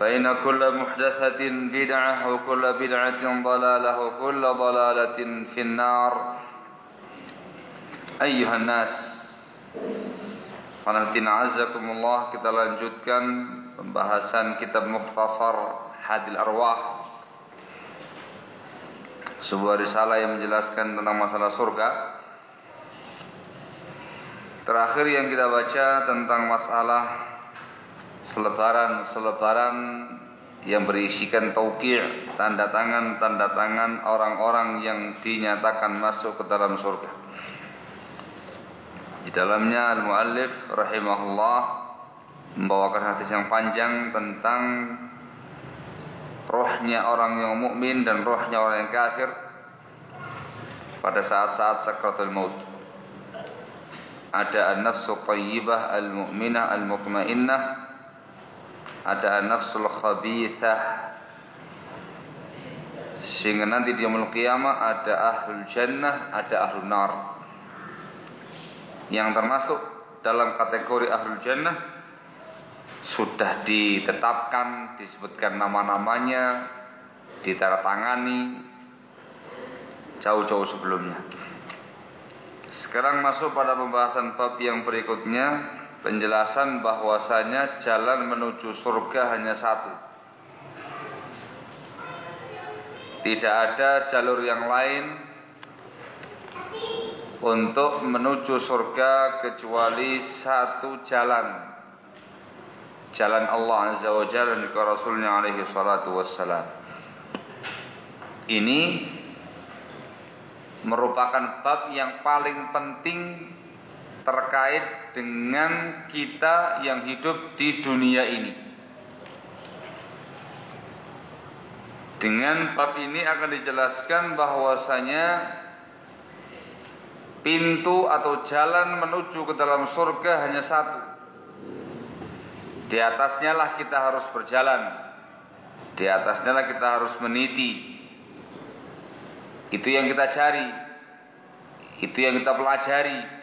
فإن كل محدثة بدعة وكل بدعة ضلالة وكل ضلالة في النار أيها الناس Fanatina azakumullah kita lanjutkan pembahasan kitab Mukhtasar Hadil Arwah sebuah risalah yang menjelaskan tentang masalah surga terakhir yang kita baca tentang masalah selebaran-selebaran yang berisikan tauqi' tanda tangan-tanda tangan orang-orang yang dinyatakan masuk ke dalam surga. Di dalamnya al-muallif rahimahullah membawakan hadis yang panjang tentang rohnya orang yang mukmin dan rohnya orang yang kafir pada saat-saat sakratul maut. Ada an-nafsu thayyibah al-mu'minah al-mutmainnah ada nafsul khabithah. Sehingga nanti di yaumul qiyamah ada ahlul jannah ada ahlul nar. Yang termasuk dalam kategori ahlul jannah sudah ditetapkan disebutkan nama-namanya ditandatangani jauh-jauh sebelumnya. Sekarang masuk pada pembahasan bab yang berikutnya penjelasan bahwasanya jalan menuju surga hanya satu. Tidak ada jalur yang lain untuk menuju surga kecuali satu jalan. Jalan Allah Azza wa Jalla dan Rasulnya alaihi salatu wassalam. Ini merupakan bab yang paling penting terkait dengan kita yang hidup di dunia ini. Dengan bab ini akan dijelaskan bahwasanya pintu atau jalan menuju ke dalam surga hanya satu. Di atasnya lah kita harus berjalan. Di atasnya lah kita harus meniti. Itu yang kita cari. Itu yang kita pelajari.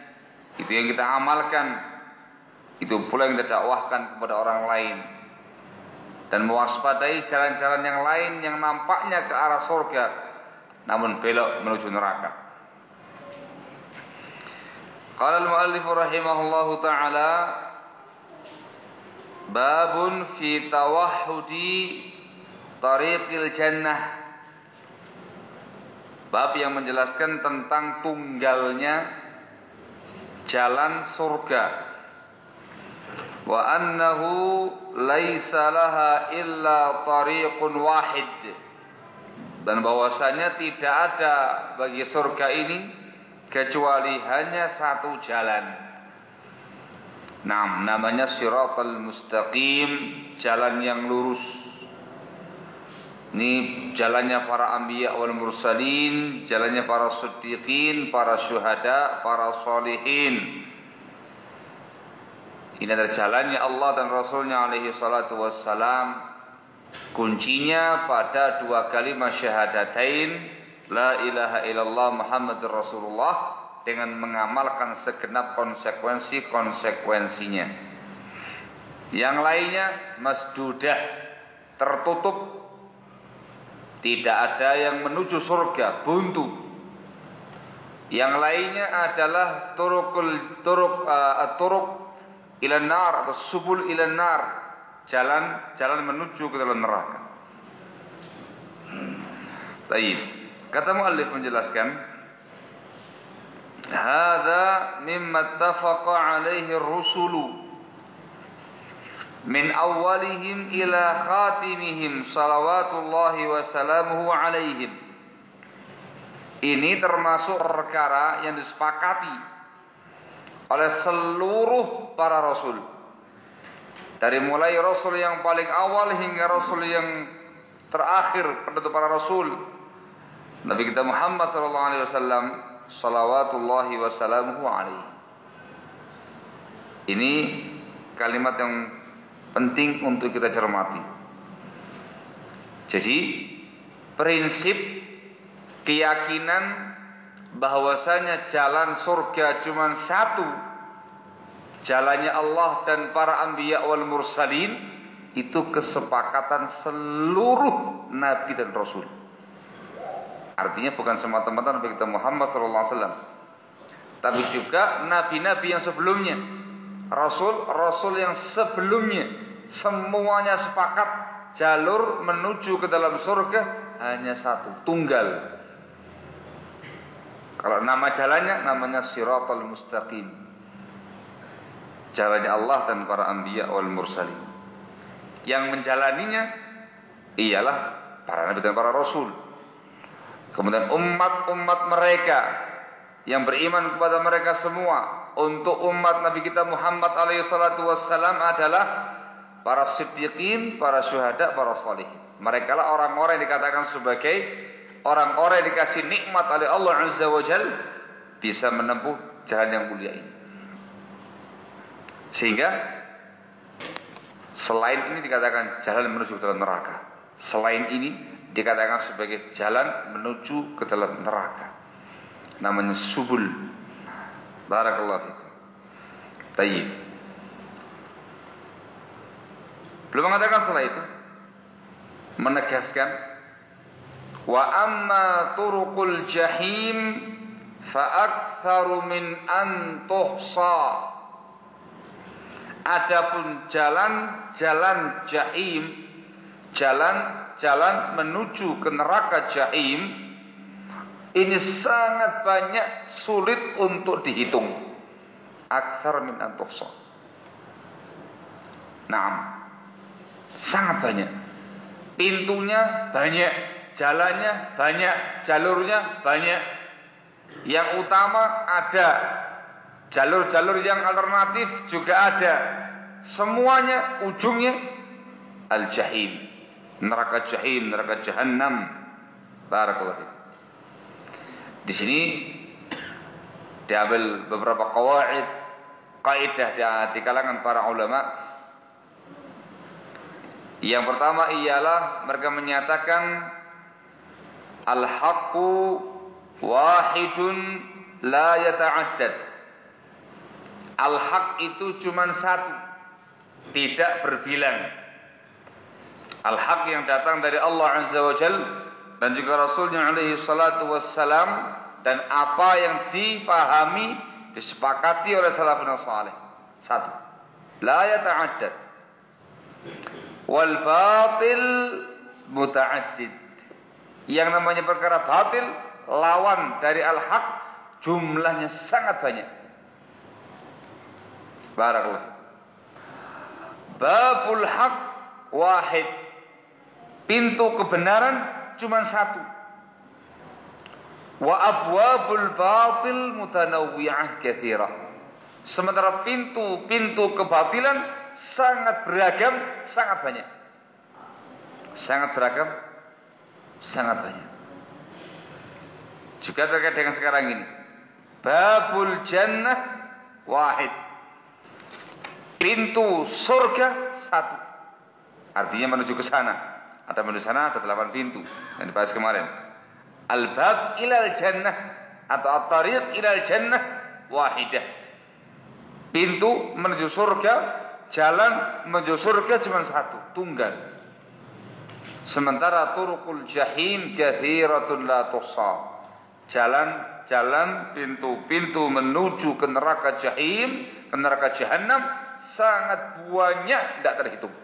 Itu yang kita amalkan. Itu pula yang kita dakwahkan kepada orang lain. Dan mewaspadai jalan-jalan yang lain yang nampaknya ke arah surga. Namun belok menuju neraka. Qala al-muallif rahimahullahu taala babun fi tawahhudi tariqil jannah bab yang menjelaskan tentang tunggalnya jalan surga wa annahu laisa laha illa tariqun wahid dan bahwasanya tidak ada bagi surga ini kecuali hanya satu jalan. Nah, namanya siratal mustaqim, jalan yang lurus. Ini jalannya para anbiya wal mursalin, jalannya para siddiqin, para syuhada, para salihin. Ini adalah jalannya Allah dan Rasulnya alaihi salatu wassalam. Kuncinya pada dua kalimat syahadatain. La ilaha illallah Muhammadur Rasulullah. Dengan mengamalkan segenap konsekuensi-konsekuensinya. Yang lainnya masdudah. Tertutup tidak ada yang menuju surga, buntu. Yang lainnya adalah turukul turuk uh, turuk atau subul ilan nar, jalan jalan menuju ke dalam neraka. Baik. Kata muallif menjelaskan, "Hadza mimma ittafaqa alaihi ar-rusulu min awalihim ila khatimihim salawatullahi wa salamuhu alaihim. Ini termasuk perkara yang disepakati oleh seluruh para rasul. Dari mulai rasul yang paling awal hingga rasul yang terakhir penutup para rasul. Nabi kita Muhammad sallallahu alaihi wasallam salawatullahi wa salamuhu alaihi. Ini kalimat yang penting untuk kita cermati. Jadi prinsip keyakinan bahwasanya jalan surga cuma satu, jalannya Allah dan para anbiya wal mursalin itu kesepakatan seluruh nabi dan rasul. Artinya bukan semata-mata Nabi kita Muhammad SAW. Tapi juga nabi-nabi yang sebelumnya. Rasul-rasul yang sebelumnya semuanya sepakat jalur menuju ke dalam surga hanya satu, tunggal. Kalau nama jalannya namanya Siratal Mustaqim. Jalannya Allah dan para anbiya wal mursalin. Yang menjalaninya ialah para nabi dan para rasul. Kemudian umat-umat mereka yang beriman kepada mereka semua untuk umat Nabi kita Muhammad alaihi salatu adalah para siddiqin, para syuhada, para salih. Mereka lah orang-orang yang dikatakan sebagai orang-orang yang dikasih nikmat oleh Allah Azza wa Jal bisa menempuh jalan yang mulia ini. Sehingga selain ini dikatakan jalan menuju ke dalam neraka. Selain ini dikatakan sebagai jalan menuju ke dalam neraka. Namanya subul Barakallahu fikum. Tayyib. Belum mengatakan setelah itu menegaskan wa amma turuqul jahim fa aktsaru min an tuhsa Adapun jalan-jalan jahim, jalan-jalan menuju ke neraka jahim ini sangat banyak sulit untuk dihitung. Aksar min antuhsa. Nah, sangat banyak. Pintunya banyak, jalannya banyak, jalurnya banyak. Yang utama ada, jalur-jalur yang alternatif juga ada. Semuanya ujungnya al-jahim. Neraka jahim, neraka jahannam. Barakallahu di sini diambil beberapa kawaid, kaidah di kalangan para ulama. Yang pertama ialah mereka menyatakan al-haqqu wahidun la yata'addad. Al-haq itu cuma satu, tidak berbilang. Al-haq yang datang dari Allah Azza wa Jalla dan juga Rasulnya alaihi salatu wassalam dan apa yang dipahami disepakati oleh salafun salih. Satu. La yata'addad. Wal batil muta'addid. Yang namanya perkara batil lawan dari al-haq jumlahnya sangat banyak. Barakallah. Babul haq wahid. Pintu kebenaran cuma satu. Wa abwabul batil mutanawwi'ah katsirah. Sementara pintu-pintu kebatilan sangat beragam, sangat banyak. Sangat beragam, sangat banyak. Juga terkait dengan sekarang ini. Babul jannah wahid. Pintu surga satu. Artinya menuju ke sana. Ada menuju sana ada delapan pintu yang dibahas kemarin. Al-bab ilal jannah atau at-tariq ilal jannah wahidah. Pintu menuju surga, jalan menuju surga cuma satu, tunggal. Sementara turukul jahim kathiratun la tuhsa jalan-jalan pintu-pintu menuju ke neraka jahim, ke neraka jahanam sangat banyak tidak terhitung.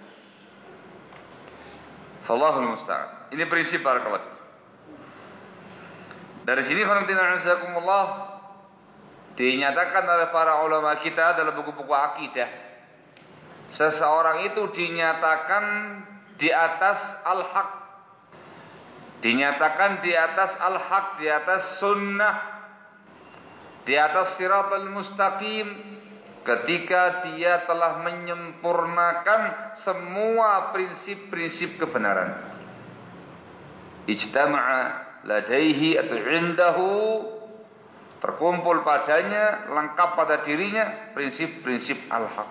Allahul musta'an. Ini prinsip para kawan. Dari sini Allah dinyatakan oleh para ulama kita dalam buku-buku akidah. Seseorang itu dinyatakan di atas al-haq Dinyatakan di atas al-haq, di atas sunnah, di atas siratul mustaqim ketika dia telah menyempurnakan semua prinsip-prinsip kebenaran. Ijtama'a ladaihi atau indahu terkumpul padanya, lengkap pada dirinya prinsip-prinsip al-haq.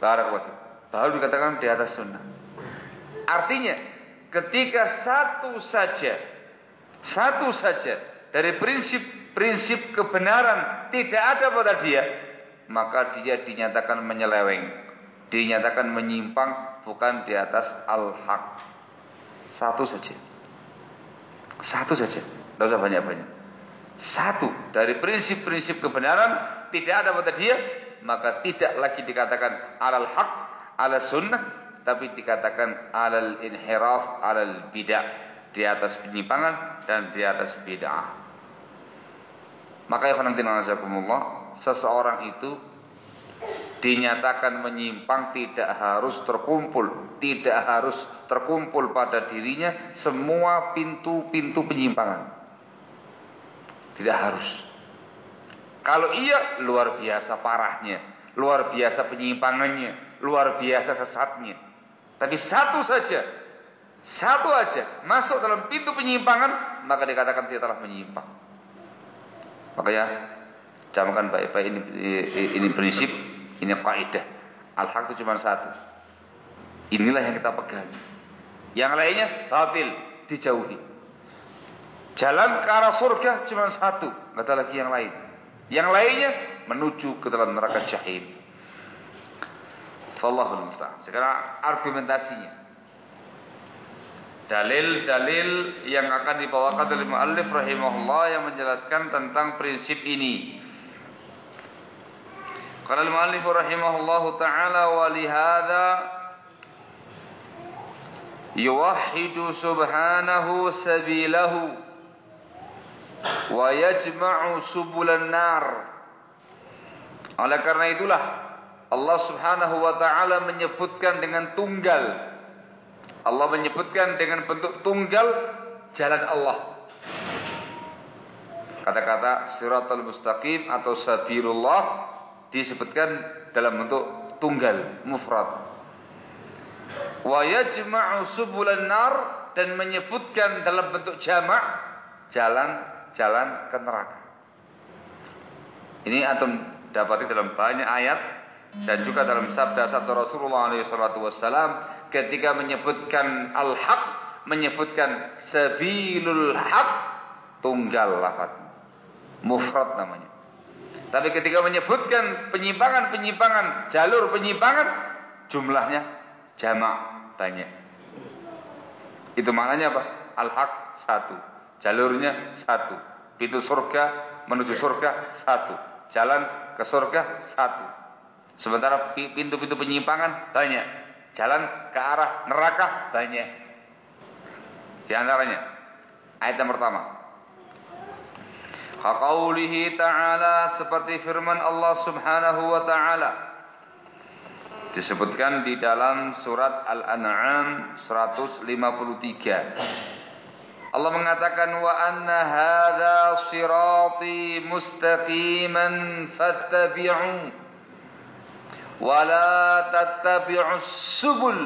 Baru dikatakan di atas sunnah. Artinya ketika satu saja satu saja dari prinsip-prinsip kebenaran tidak ada pada dia. Maka dia dinyatakan menyeleweng. Dinyatakan menyimpang bukan di atas al-haq. Satu saja. Satu saja. Tidak usah banyak-banyak. Satu. Dari prinsip-prinsip kebenaran tidak ada pada dia maka tidak lagi dikatakan al-haq ala sunnah tapi dikatakan alal inhiraf alal bid'ah di atas penyimpangan dan di atas bid'ah. Maka ya Allah, seseorang itu dinyatakan menyimpang tidak harus terkumpul, tidak harus terkumpul pada dirinya semua pintu-pintu penyimpangan. Tidak harus. Kalau iya luar biasa parahnya, luar biasa penyimpangannya, luar biasa sesatnya. Tapi satu saja, satu aja masuk dalam pintu penyimpangan, maka dikatakan dia telah menyimpang. Makanya camkan baik-baik ini, ini prinsip, ini kaidah. Al-haq itu cuma satu. Inilah yang kita pegang. Yang lainnya batil, dijauhi. Jalan ke arah surga cuma satu, nggak ada lagi yang lain. Yang lainnya menuju ke dalam neraka jahim. Wallahul musta'an. Sekarang argumentasinya. Dalil-dalil yang akan dibawakan oleh muallif rahimahullah yang menjelaskan tentang prinsip ini. Qala al-muallif rahimahullah taala wa li yuwahhidu subhanahu sabilahu wa yajma'u subulan nar. Oleh karena itulah Allah Subhanahu wa taala menyebutkan dengan tunggal. Allah menyebutkan dengan bentuk tunggal jalan Allah. Kata-kata siratal mustaqim atau sabilullah disebutkan dalam bentuk tunggal, mufrad. Wa yajma'u subulan nar dan menyebutkan dalam bentuk jamak jalan-jalan ke neraka. Ini antum dapati dalam banyak ayat dan juga dalam sabda sabda Rasulullah SAW ketika menyebutkan al-haq menyebutkan sabilul haq tunggal lafaz mufrad namanya. Tapi ketika menyebutkan penyimpangan-penyimpangan jalur penyimpangan jumlahnya jamak banyak. Itu maknanya apa? Al-haq satu. Jalurnya satu. Pintu surga menuju surga satu. Jalan ke surga satu. Sementara pintu-pintu penyimpangan banyak. Jalan ke arah neraka banyak. Di antaranya ayat yang pertama. Qaulihi ta'ala seperti firman Allah Subhanahu wa ta'ala. disebutkan di dalam surat Al-An'am 153. Allah mengatakan wa anna hadza sirati mustaqiman fattabi'u la tattabi'us subul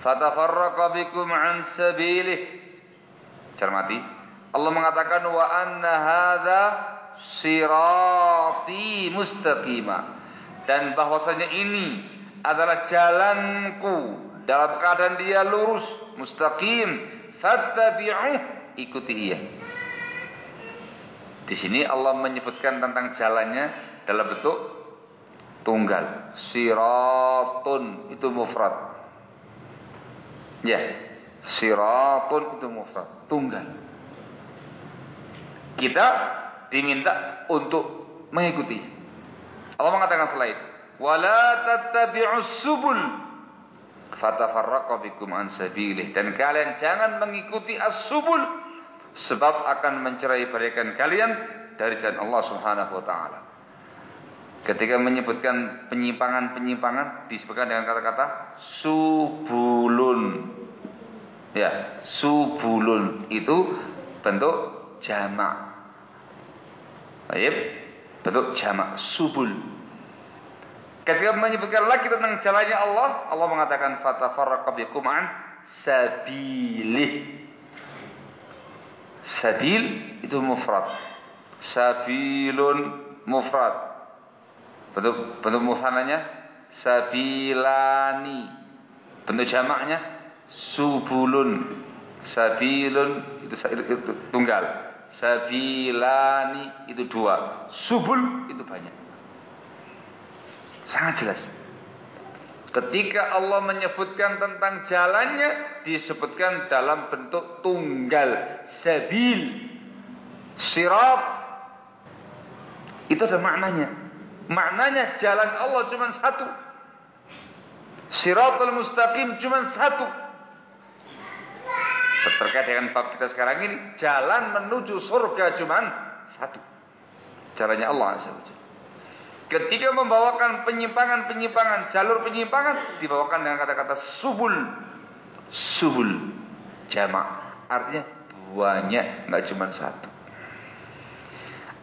fatafarraqa bikum an sabilih. Cermati. Allah mengatakan wa anna hadza sirati mustaqima dan bahwasanya ini adalah jalanku dalam keadaan dia lurus mustaqim fattabi'uh ikuti ia di sini Allah menyebutkan tentang jalannya dalam bentuk tunggal. Siratun itu mufrad. Ya siratun itu mufrad. Tunggal. Kita diminta untuk mengikuti. Allah mengatakan selain wala tattabi'us subul fatafarraqa bikum an sabilih. Dan kalian jangan mengikuti as-subul sebab akan mencerai kalian dari jalan Allah Subhanahu wa taala. Ketika menyebutkan penyimpangan-penyimpangan disebutkan dengan kata-kata subulun. Ya, subulun itu bentuk jamak. Baik, bentuk jamak subul. Ketika menyebutkan lagi tentang jalannya Allah, Allah mengatakan fatafarraqa bikum an sabilih. Sabil itu mufrad. Sabilun mufrad. Bentuk bentuk mufradnya sabilani. Bentuk jamaknya subulun. Sabilun itu, itu, itu tunggal. Sabilani itu dua. Subul itu banyak. Sangat jelas. Ketika Allah menyebutkan tentang jalannya, disebutkan dalam bentuk tunggal. Sabil. Sirat. Itu ada maknanya. Maknanya jalan Allah cuma satu. Siratul mustaqim cuma satu. Terkait dengan bab kita sekarang ini, jalan menuju surga cuma satu. Caranya Allah Azza Ketika membawakan penyimpangan-penyimpangan, jalur penyimpangan dibawakan dengan kata-kata subul. Subul. Jamak. Artinya banyak, nggak cuma satu.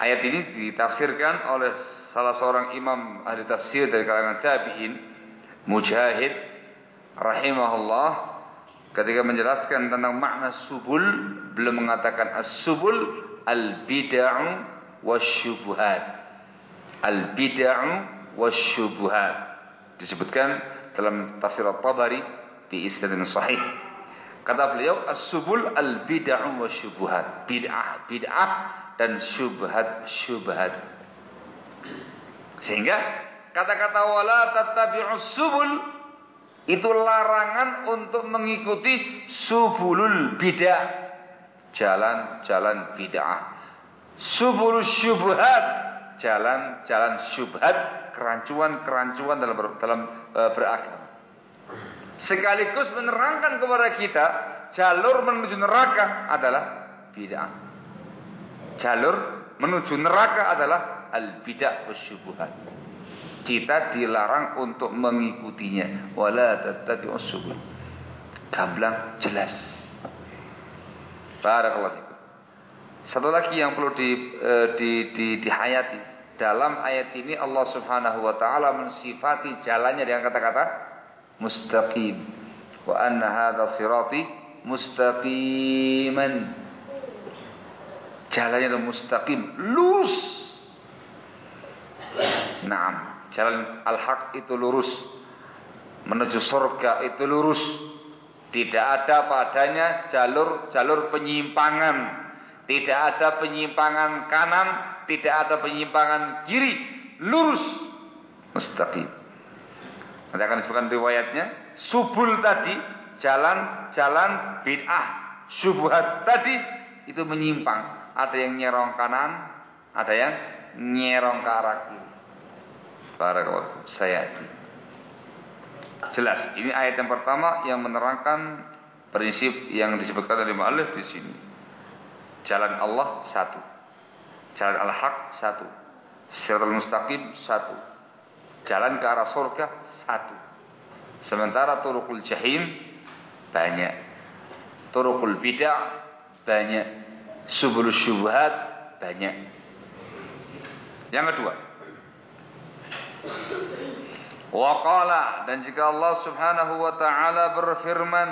Ayat ini ditafsirkan oleh salah seorang imam ahli tafsir dari kalangan tabi'in, Mujahid rahimahullah ketika menjelaskan tentang makna subul, belum mengatakan as-subul al-bid'ah wasyubuhat al-bid'ah wasyubuhat. Disebutkan dalam tafsir At-Tabari di isnad sahih. Kata beliau as-subul al-bid'ah wasyubuhat. Bid'ah, bid'ah dan syubhat, syubhat. Sehingga kata-kata wala tattabi'us subul itu larangan untuk mengikuti subulul bid'ah. Jalan-jalan bid'ah. Subul syubhat jalan-jalan syubhat, kerancuan-kerancuan dalam ber, dalam e, beragama. Sekaligus menerangkan kepada kita jalur menuju neraka adalah bid'ah. Jalur menuju neraka adalah al-bid'ah wasyubuhat. Kita dilarang untuk mengikutinya. Wala tattabi'us subul. Gamblang jelas. Barakallahu satu lagi yang perlu di, eh, di, di, dihayati. Dalam ayat ini Allah subhanahu wa ta'ala mensifati jalannya dengan kata-kata mustaqim. Wa anna hadha sirati mustaqiman. Jalannya itu mustaqim. Lurus. Naam. Jalan al-haq itu lurus. Menuju surga itu lurus. Tidak ada padanya jalur-jalur penyimpangan tidak ada penyimpangan kanan, tidak ada penyimpangan kiri, lurus, mustaqim. Nanti akan disebutkan riwayatnya. Subul tadi, jalan-jalan bid'ah. Subuhat tadi, itu menyimpang. Ada yang nyerong kanan, ada yang nyerong ke arah kiri. Saya Jelas, ini ayat yang pertama yang menerangkan prinsip yang disebutkan oleh Ma'alif di sini. Jalan Allah satu. Jalan al-haq satu. Siratul mustaqim satu. Jalan ke arah surga satu. Sementara turukul jahim banyak. Turukul bid'ah banyak. Subul syubhat banyak. Yang kedua. Waqala. Dan jika Allah Subhanahu wa taala berfirman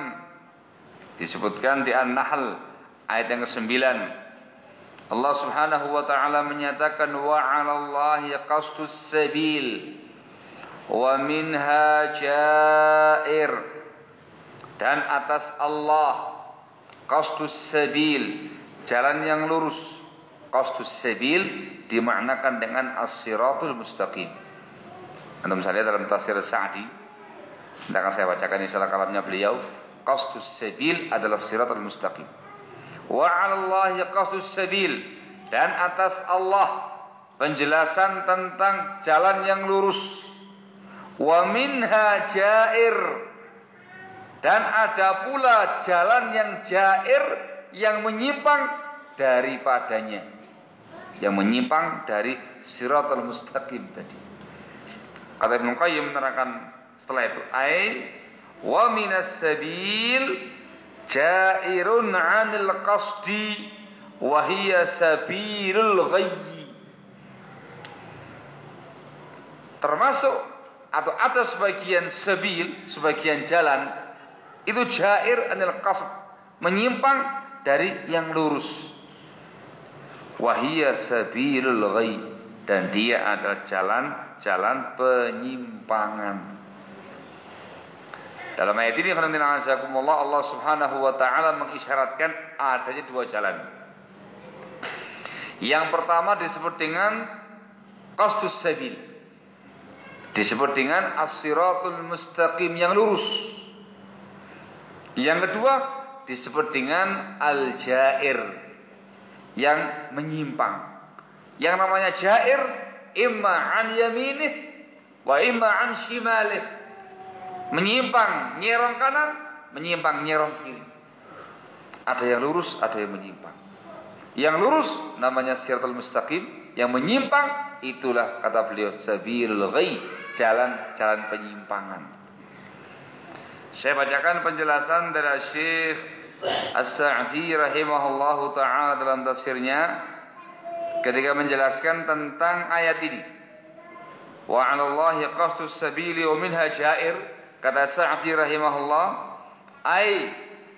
disebutkan di An-Nahl ayat yang ke-9 Allah Subhanahu wa taala menyatakan wa 'alallahi qastus sabil wa minha jair. Dan atas Allah qastus sabil jalan yang lurus. Qastus sabil dimaknakan dengan as-siratul mustaqim anda bisa lihat dalam tafsir Sa'di akan saya bacakan insyaallah kalamnya beliau qastus sabil adalah siratul mustaqim wa 'alallahi qastus sabil dan atas Allah penjelasan tentang jalan yang lurus Wa minha jair. Dan ada pula jalan yang jair yang menyimpang daripadanya. Yang menyimpang dari siratul mustaqim tadi. Kata Ibn Qayyim menerangkan setelah itu. Ay wa minas sabil jairun 'anil qasdi wa hiya sabilul ghayyi. Termasuk atau atas sebagian sebil, sebagian jalan itu jair anil qasd, menyimpang dari yang lurus. Wahia sabilul ghay dan dia adalah jalan-jalan penyimpangan. Dalam ayat ini Allah Subhanahu wa taala mengisyaratkan adanya dua jalan. Yang pertama disebut dengan qasdus sabil Disebut dengan as-siratul mustaqim yang lurus. Yang kedua disebut dengan al-jair yang menyimpang. Yang namanya jair imma an yaminih wa imma an shimalih. Menyimpang, nyerong kanan, menyimpang, nyerong kiri. Ada yang lurus, ada yang menyimpang. Yang lurus namanya siratul mustaqim, yang menyimpang itulah kata beliau sabilul ghaib jalan-jalan penyimpangan. Saya bacakan penjelasan dari Syekh As-Sa'di rahimahullahu taala dalam tafsirnya ketika menjelaskan tentang ayat ini. Wa 'ala Allahi qasdus sabili wa minha jair kata Sa'di rahimahullah ai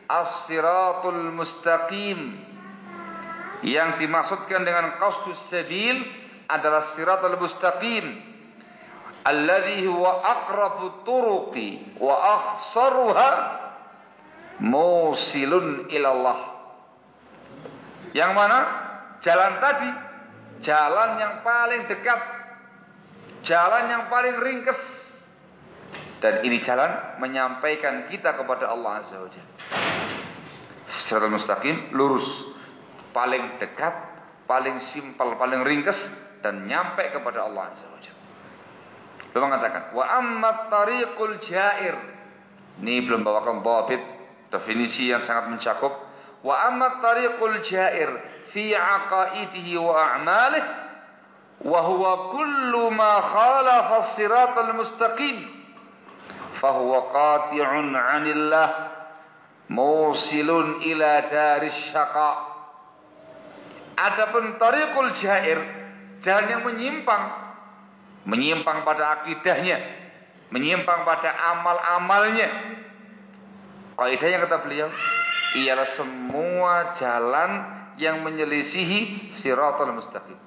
as-siratul mustaqim yang dimaksudkan dengan qasdus sabil adalah siratul mustaqim alladhi huwa aqrabu turuqi wa akhsaruha musilun ilallah. Yang mana? Jalan tadi, jalan yang paling dekat, jalan yang paling ringkes. Dan ini jalan menyampaikan kita kepada Allah Azza wa Jalla. Secara mustaqim, lurus, paling dekat, paling simpel, paling ringkes dan nyampe kepada Allah Azza wa Jalla. Belum mengatakan wa amma tariqul jair. Ini belum bawakan dhabit definisi yang sangat mencakup. Wa amma tariqul jair fi aqaidihi wa a'malih wa huwa kullu ma khalafa as-siratal mustaqim fahuwa qati'un 'anillah musilun ila daris syaqa. Adapun tariqul jair jalan yang menyimpang menyimpang pada akidahnya, menyimpang pada amal-amalnya. yang kata beliau, ialah semua jalan yang menyelisihi siratul mustaqim.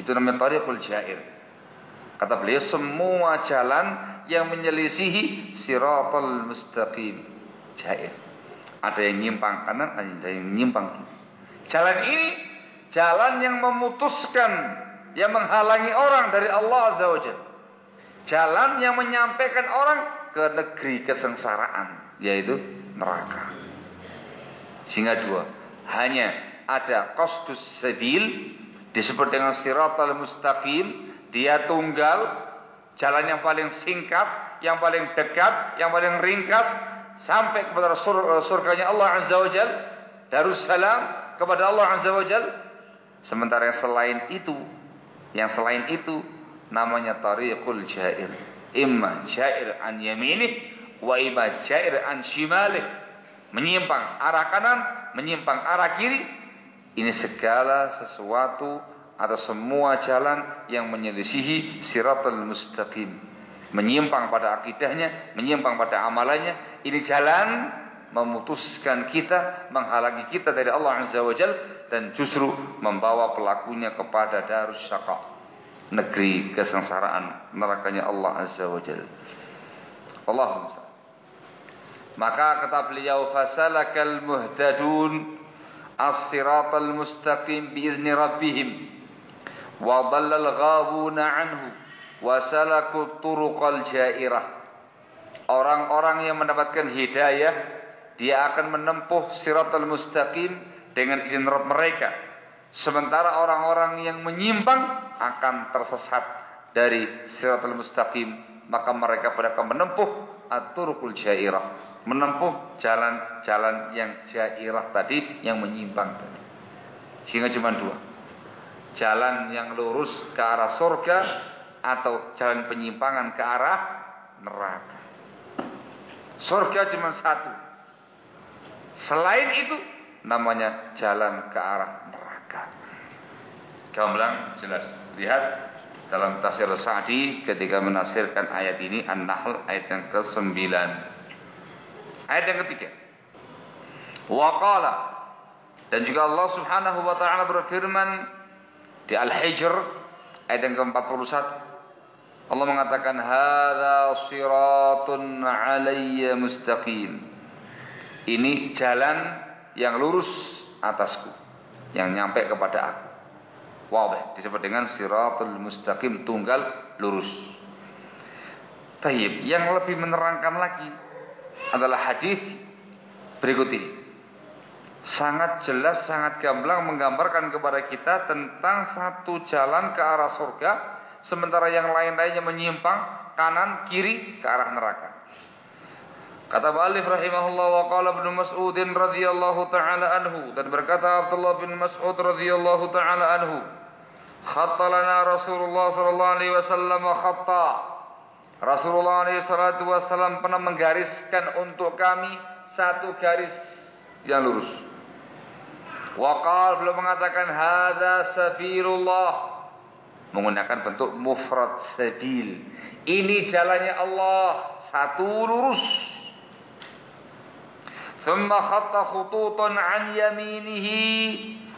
Itu namanya tariqul jair. Kata beliau semua jalan yang menyelisihi siratul mustaqim. Jair. Ada yang nyimpang kanan, ada yang nyimpang kiri. Jalan ini jalan yang memutuskan yang menghalangi orang dari Allah Azza wa Jalla. Jalan yang menyampaikan orang ke negeri kesengsaraan, yaitu neraka. Sehingga dua, hanya ada qasdus sabil disebut dengan siratal mustaqim, dia tunggal, jalan yang paling singkat, yang paling dekat, yang paling ringkas sampai kepada surganya Allah Azza wa Jalla, Darussalam kepada Allah Azza wa Jalla. Sementara yang selain itu yang selain itu namanya tariqul jair. Imma jair an yaminih wa imma jair an shimalih. Menyimpang arah kanan, menyimpang arah kiri. Ini segala sesuatu atau semua jalan yang menyelisihi siratul mustaqim. Menyimpang pada akidahnya, menyimpang pada amalannya. Ini jalan memutuskan kita, menghalangi kita dari Allah Azza wa Jal dan justru membawa pelakunya kepada darus syaqa, negeri kesengsaraan, nerakanya Allah Azza wa Jal. Allahumma maka kata beliau fasalakal muhtadun as-siratal mustaqim biizni rabbihim wa dhallal ghabuna anhu wa salaku turuqal jairah orang-orang yang mendapatkan hidayah dia akan menempuh siratul mustaqim dengan izin Rabb mereka. Sementara orang-orang yang menyimpang akan tersesat dari siratul mustaqim. Maka mereka pada akan menempuh aturukul jairah. Menempuh jalan-jalan yang jairah tadi, yang menyimpang tadi. Sehingga cuma dua. Jalan yang lurus ke arah surga atau jalan penyimpangan ke arah neraka. Surga cuma satu. Selain itu namanya jalan ke arah neraka. Gamblang jelas. Lihat dalam tafsir Sa'di ketika menafsirkan ayat ini An-Nahl ayat yang ke-9. Ayat yang ketiga. Waqala dan juga Allah Subhanahu wa taala berfirman di Al-Hijr ayat yang ke-41 Allah mengatakan hadza siratun alayya mustaqim ini jalan yang lurus atasku. Yang nyampe kepada aku. Wow, disebut dengan siratul mustaqim tunggal lurus. Tayyib, yang lebih menerangkan lagi adalah hadis berikut ini. Sangat jelas, sangat gamblang menggambarkan kepada kita tentang satu jalan ke arah surga, sementara yang lain-lainnya menyimpang kanan kiri ke arah neraka. Kata Ma'alif rahimahullah wa qala Ibnu Mas'ud radhiyallahu taala anhu dan berkata Abdullah bin Mas'ud radhiyallahu taala anhu khatta lana Rasulullah sallallahu alaihi wasallam khatta Rasulullah alaihi salatu wasallam pernah menggariskan untuk kami satu garis yang lurus. Wa qala belum mengatakan hadza sabilullah menggunakan bentuk mufrad sabil. Ini jalannya Allah satu lurus ثم خط خطوطا عن يمينه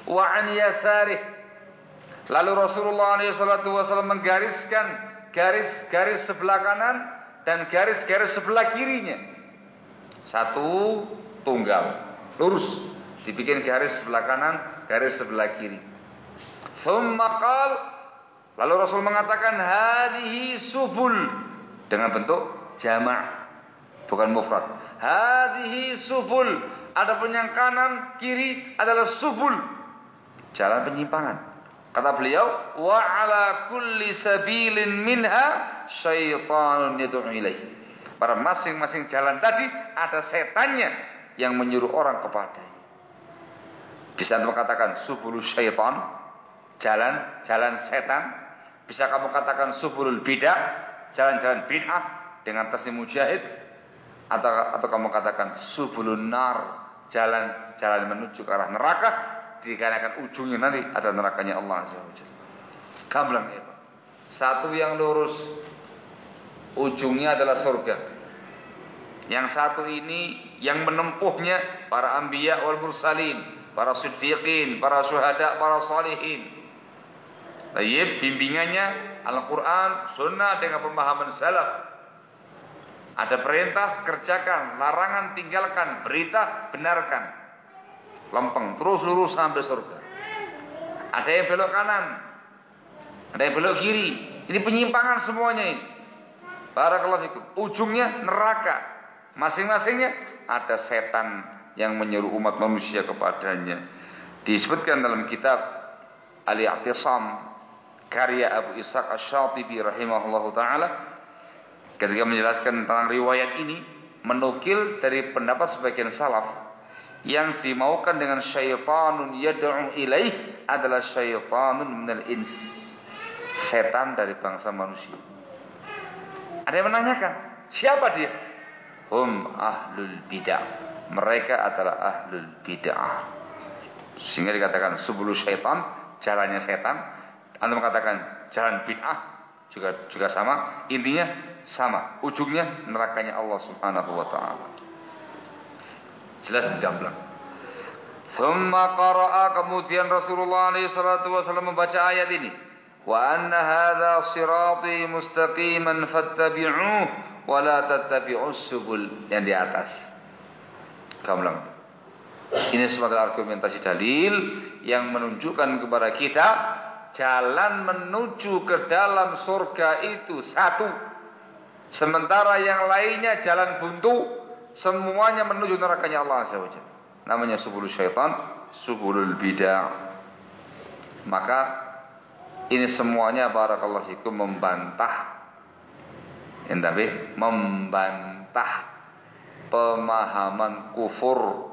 وعن يساره lalu Rasulullah SAW menggariskan garis-garis sebelah kanan dan garis-garis sebelah kirinya. Satu tunggal. Lurus. Dibikin garis sebelah kanan garis sebelah kiri. Qal. Lalu Rasul mengatakan hadhihi subul. Dengan bentuk jamak bukan mufrad. Hadhihi subul. Adapun yang kanan kiri adalah subul. Jalan penyimpangan. Kata beliau, wa ala kulli sabilin minha syaitanun yad'u ilaih. Pada masing-masing jalan tadi ada setannya yang menyuruh orang kepadanya. Bisa kamu katakan subul syaitan, jalan-jalan setan. Bisa kamu katakan subulul bidah, jalan-jalan bid'ah dengan taslim mujahid atau atau kamu katakan subulun nar jalan jalan menuju ke arah neraka dikarenakan ujungnya nanti ada nerakanya Allah Azza wa Gamblang ya. Satu yang lurus ujungnya adalah surga. Yang satu ini yang menempuhnya para anbiya wal mursalin, para siddiqin, para syuhada, para salihin. Tayyib bimbingannya Al-Quran, Sunnah dengan pemahaman salaf ada perintah kerjakan, larangan tinggalkan, berita benarkan. Lempeng terus lurus sampai surga. Ada yang belok kanan, ada yang belok kiri. Ini penyimpangan semuanya ini. Barakallahu fikum. Ujungnya neraka. Masing-masingnya ada setan yang menyuruh umat manusia kepadanya. Disebutkan dalam kitab Ali-I'tisam karya Abu Ishaq Asy-Syatibi rahimahullahu taala ketika menjelaskan tentang riwayat ini menukil dari pendapat sebagian salaf yang dimaukan dengan syaitanun yad'u ilaih adalah syaitanun minal ins setan dari bangsa manusia Ada yang menanyakan, siapa dia? Hum ahlul bid'ah. Mereka adalah ahlul bid'ah. Sehingga dikatakan sebelum syaitan, jalannya setan. Anda mengatakan jalan bid'ah juga juga sama. Intinya sama. Ujungnya nerakanya Allah Subhanahu wa taala. Jelas gamblang. Thumma qara'a kemudian Rasulullah wasallam membaca ayat ini. Wa anna hadza sirati mustaqiman fattabi'uh wa la tattabi'us subul yang di atas. Gamblang. Ini sebagai argumentasi dalil yang menunjukkan kepada kita jalan menuju ke dalam surga itu satu. Sementara yang lainnya jalan buntu, semuanya menuju nerakanya Allah Azza wa Jalla. Namanya subulul syaitan, subulul bidah. Maka ini semuanya barakallahu fikum membantah Endabe membantah pemahaman kufur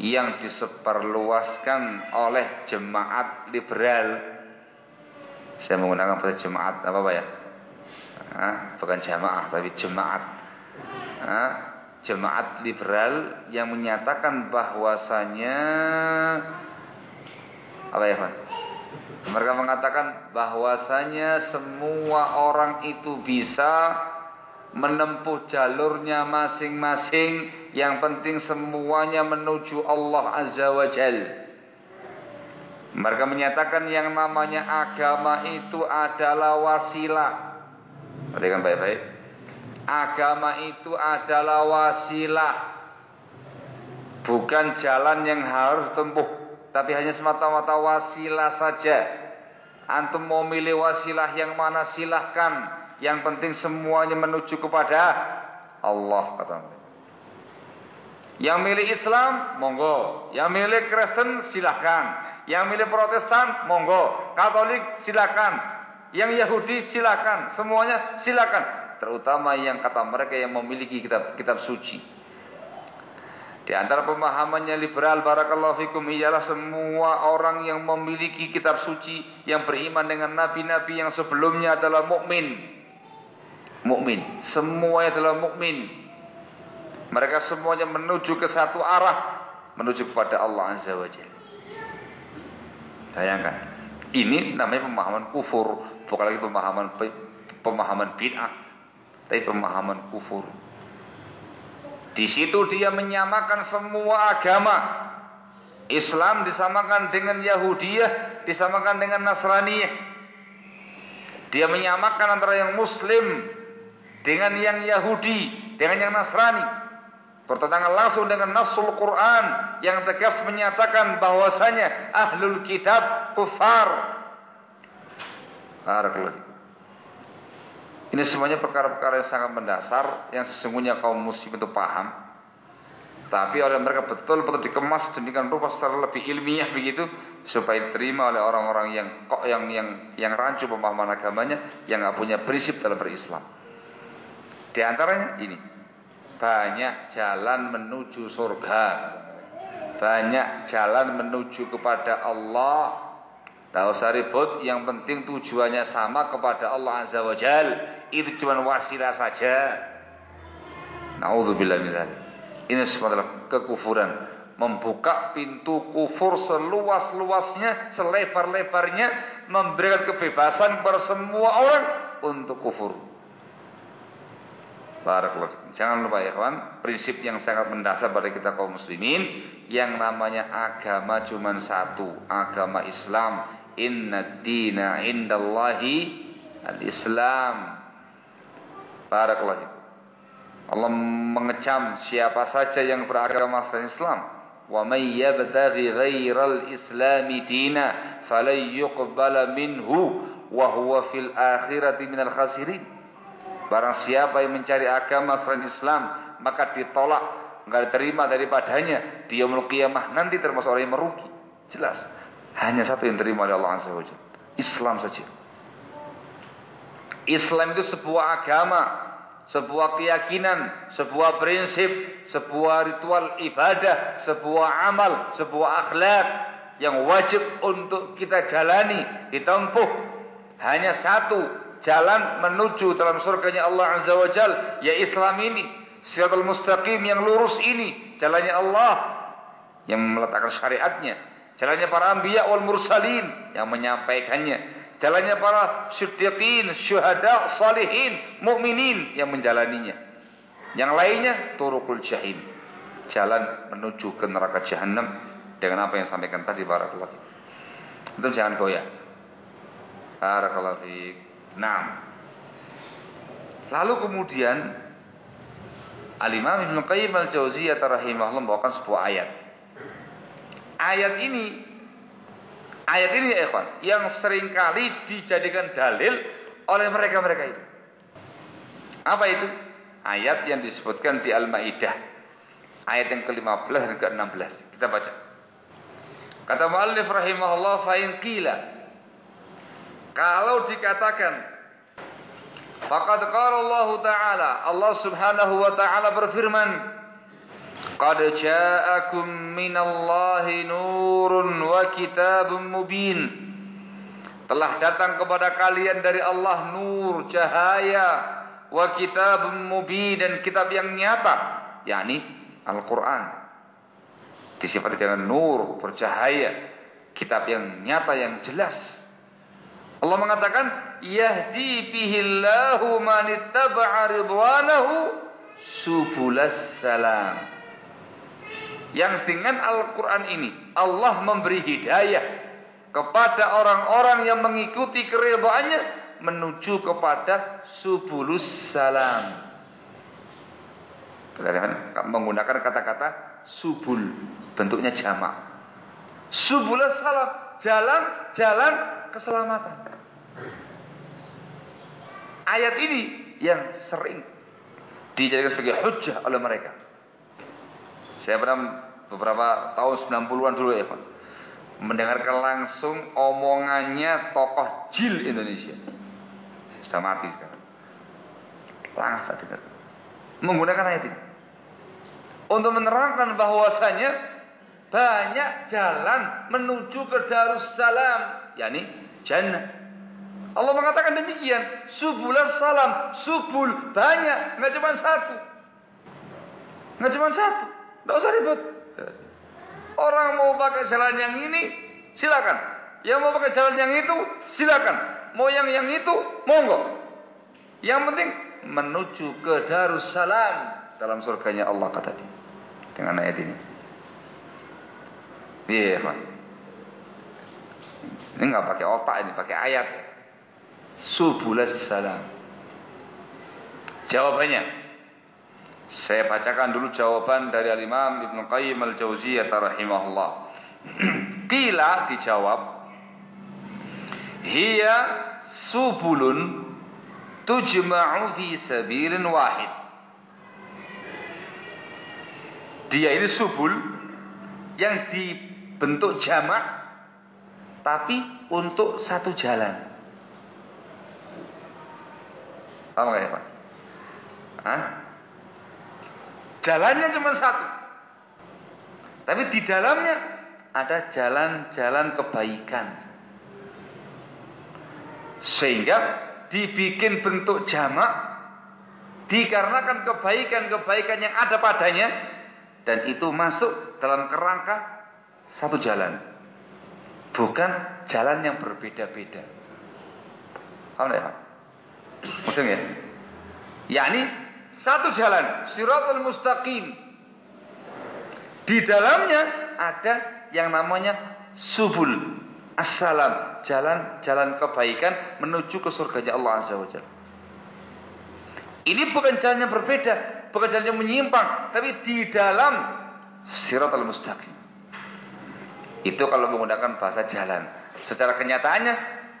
yang diseperluaskan oleh jemaat liberal. Saya menggunakan kata jemaat apa Pak ya? Ah, bukan jamaah tapi jemaat. Ah, jemaat liberal yang menyatakan bahwasanya apa ya Pak? Mereka mengatakan bahwasanya semua orang itu bisa menempuh jalurnya masing-masing. Yang penting semuanya menuju Allah Azza wa Jal. Mereka menyatakan yang namanya agama itu adalah wasilah. Perhatikan baik-baik agama itu adalah wasilah bukan jalan yang harus tempuh tapi hanya semata-mata wasilah saja antum mau milih wasilah yang mana silahkan yang penting semuanya menuju kepada Allah kata Yang milih Islam, monggo. Yang milih Kristen, silakan. Yang milih Protestan, monggo. Katolik, silakan. Yang Yahudi, silakan. Semuanya silakan. Terutama yang kata mereka yang memiliki kitab kitab suci. Di antara pemahamannya liberal barakallahu fikum ialah semua orang yang memiliki kitab suci yang beriman dengan nabi-nabi yang sebelumnya adalah mukmin mukmin. Semuanya adalah mukmin. Mereka semuanya menuju ke satu arah, menuju kepada Allah Azza wa Jalla. Bayangkan, ini namanya pemahaman kufur, bukan lagi pemahaman pemahaman bid'ah, tapi pemahaman kufur. Di situ dia menyamakan semua agama. Islam disamakan dengan Yahudiyah, disamakan dengan Nasraniyah. Dia menyamakan antara yang Muslim dengan yang Yahudi, dengan yang Nasrani. Bertentangan langsung dengan Nasul Quran yang tegas menyatakan bahwasanya ahlul kitab kufar. Barakallahu. Ini semuanya perkara-perkara yang sangat mendasar yang sesungguhnya kaum muslim itu paham. Tapi oleh mereka betul-betul dikemas demikian rupa secara lebih ilmiah begitu supaya diterima oleh orang-orang yang kok yang yang yang rancu pemahaman agamanya yang nggak punya prinsip dalam berislam. Di antaranya ini. Banyak jalan menuju surga. Banyak jalan menuju kepada Allah. Tak usah ribut, yang penting tujuannya sama kepada Allah Azza wa Jal. Itu cuma wasilah saja. Na'udzubillah Ini semua kekufuran. Membuka pintu kufur seluas-luasnya, selebar-lebarnya, memberikan kebebasan kepada semua orang untuk kufur. Jangan lupa ya kawan, prinsip yang sangat mendasar pada kita kaum muslimin yang namanya agama cuma satu, agama Islam. Inna dina indallahi al-Islam. Barakallahu. Allah mengecam siapa saja yang beragama selain Islam. Wa may yabtaghi ghairal islami dina falan yuqbala minhu wa huwa fil akhirati minal khasirin. Barang siapa yang mencari agama selain Islam, maka ditolak, enggak diterima daripadanya. Dia kiamah nanti termasuk orang yang merugi. Jelas. Hanya satu yang terima oleh Allah Azza wa Islam saja. Islam itu sebuah agama, sebuah keyakinan, sebuah prinsip, sebuah ritual ibadah, sebuah amal, sebuah akhlak yang wajib untuk kita jalani, ditempuh. Hanya satu jalan menuju dalam surganya Allah Azza wa Jal. Ya Islam ini. Siratul mustaqim yang lurus ini. Jalannya Allah. Yang meletakkan syariatnya. Jalannya para anbiya wal mursalin. Yang menyampaikannya. Jalannya para siddiqin, syuhada, salihin, mukminin yang menjalaninya. Yang lainnya turukul jahim. Jalan menuju ke neraka jahanam dengan apa yang sampaikan tadi barakallahu Itu jangan goyah. Barakallahu fiik. Nah. Lalu kemudian Al-Imam Ibn Qayyim Al-Jauziyah rahimahullah membawakan sebuah ayat. Ayat ini ayat ini ya ikhwan yang sering kali dijadikan dalil oleh mereka-mereka itu. Apa itu? Ayat yang disebutkan di Al-Maidah. Ayat yang ke-15 dan ke-16. Kita baca. Kata muallif rahimahullah fa in qila kalau dikatakan faqad qala Allah taala Allah Subhanahu wa taala berfirman Qad ja'akum minallahi nurun wa mubin Telah datang kepada kalian dari Allah nur, cahaya wa kitabun mubin dan kitab yang nyata yakni Al-Qur'an disifati dengan nur, bercahaya, kitab yang nyata yang jelas. Allah mengatakan, "Yahdi bihillahu man ittaba'a ridwanahu subulas salam." Yang dengan Al-Quran ini Allah memberi hidayah kepada orang-orang yang mengikuti keridhaannya menuju kepada subulus salam. Menggunakan kata-kata subul bentuknya jamak. Subulus salam, jalan-jalan keselamatan. Ayat ini yang sering dijadikan sebagai hujah oleh mereka. Saya pernah beberapa tahun 90-an dulu ya Pak. Mendengarkan langsung omongannya tokoh jil Indonesia. Sudah mati sekarang. Langsung dengar. Menggunakan ayat ini. Untuk menerangkan bahwasanya banyak jalan menuju ke Darussalam, yakni jannah. Allah mengatakan demikian, subulan salam, subul banyak, nggak cuma satu. Nggak cuma satu. Tidak usah ribut. Orang mau pakai jalan yang ini, silakan. Yang mau pakai jalan yang itu, silakan. Mau yang yang itu, monggo. Yang penting menuju ke Darussalam dalam surganya Allah kata dia. Dengan ayat ini. Iya, Pak. Ini nggak pakai otak ini, pakai ayat. Subulas salam. Jawabannya, saya bacakan dulu jawaban dari Al-Imam Ibn Qayyim Al-Jauziyah rahimahullah. Qila dijawab, "Hiya subulun tujma'u fi sabilin wahid." Dia ini subul yang dibentuk jamak tapi untuk satu jalan. Gak ya Pak? Hah? Jalannya cuma satu. Tapi di dalamnya ada jalan-jalan kebaikan. Sehingga dibikin bentuk jamak dikarenakan kebaikan-kebaikan yang ada padanya dan itu masuk dalam kerangka satu jalan. Bukan jalan yang berbeda-beda. Paham ya? Mudah ya? Yakni satu jalan, siratul mustaqim. Di dalamnya ada yang namanya subul assalam, jalan-jalan kebaikan menuju ke surganya Allah Azza wa. Ini bukan jalan yang berbeda, bukan jalan yang menyimpang, tapi di dalam siratul mustaqim. Itu kalau menggunakan bahasa jalan. Secara kenyataannya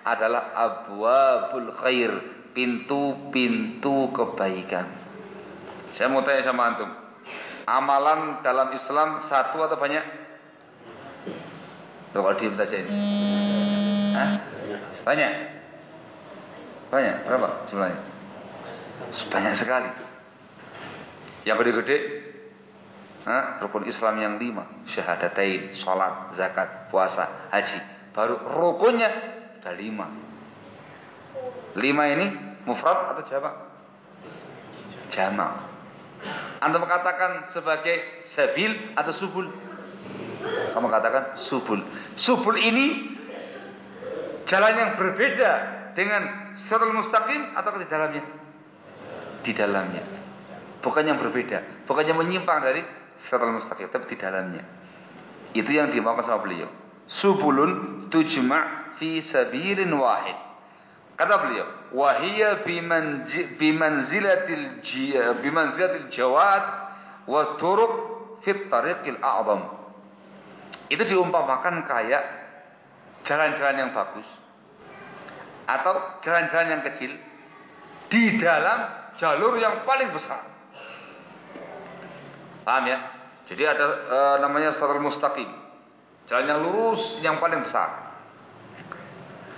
adalah abwabul khair, pintu-pintu kebaikan. Saya mau tanya sama antum. Amalan dalam Islam satu atau banyak? Tuh, kalau diem saja ini. Hah? Banyak? Banyak? Berapa jumlahnya? Banyak sekali. Yang gede-gede Hah? Rukun Islam yang lima Syahadatain, sholat, zakat, puasa, haji Baru rukunnya ada lima Lima ini mufrad atau jamak? Jamak. Anda mengatakan sebagai sabil atau subul? Kamu katakan subul. Subul ini jalan yang berbeda dengan siratal mustaqim atau di dalamnya? Di dalamnya. Bukan yang berbeda, bukan yang menyimpang dari siratal mustaqim, tapi di dalamnya. Itu yang dimaukan sama beliau. Subulun tujma' fi sabilin wahid. Kata beliau, wahiyya bimanzilatil bimanzilatil jawad wa turuq fit tariqil a'zam. Itu diumpamakan kayak jalan-jalan yang bagus atau jalan-jalan yang kecil di dalam jalur yang paling besar. Paham ya? Jadi ada e, namanya siratal mustaqim. Jalan yang lurus yang paling besar.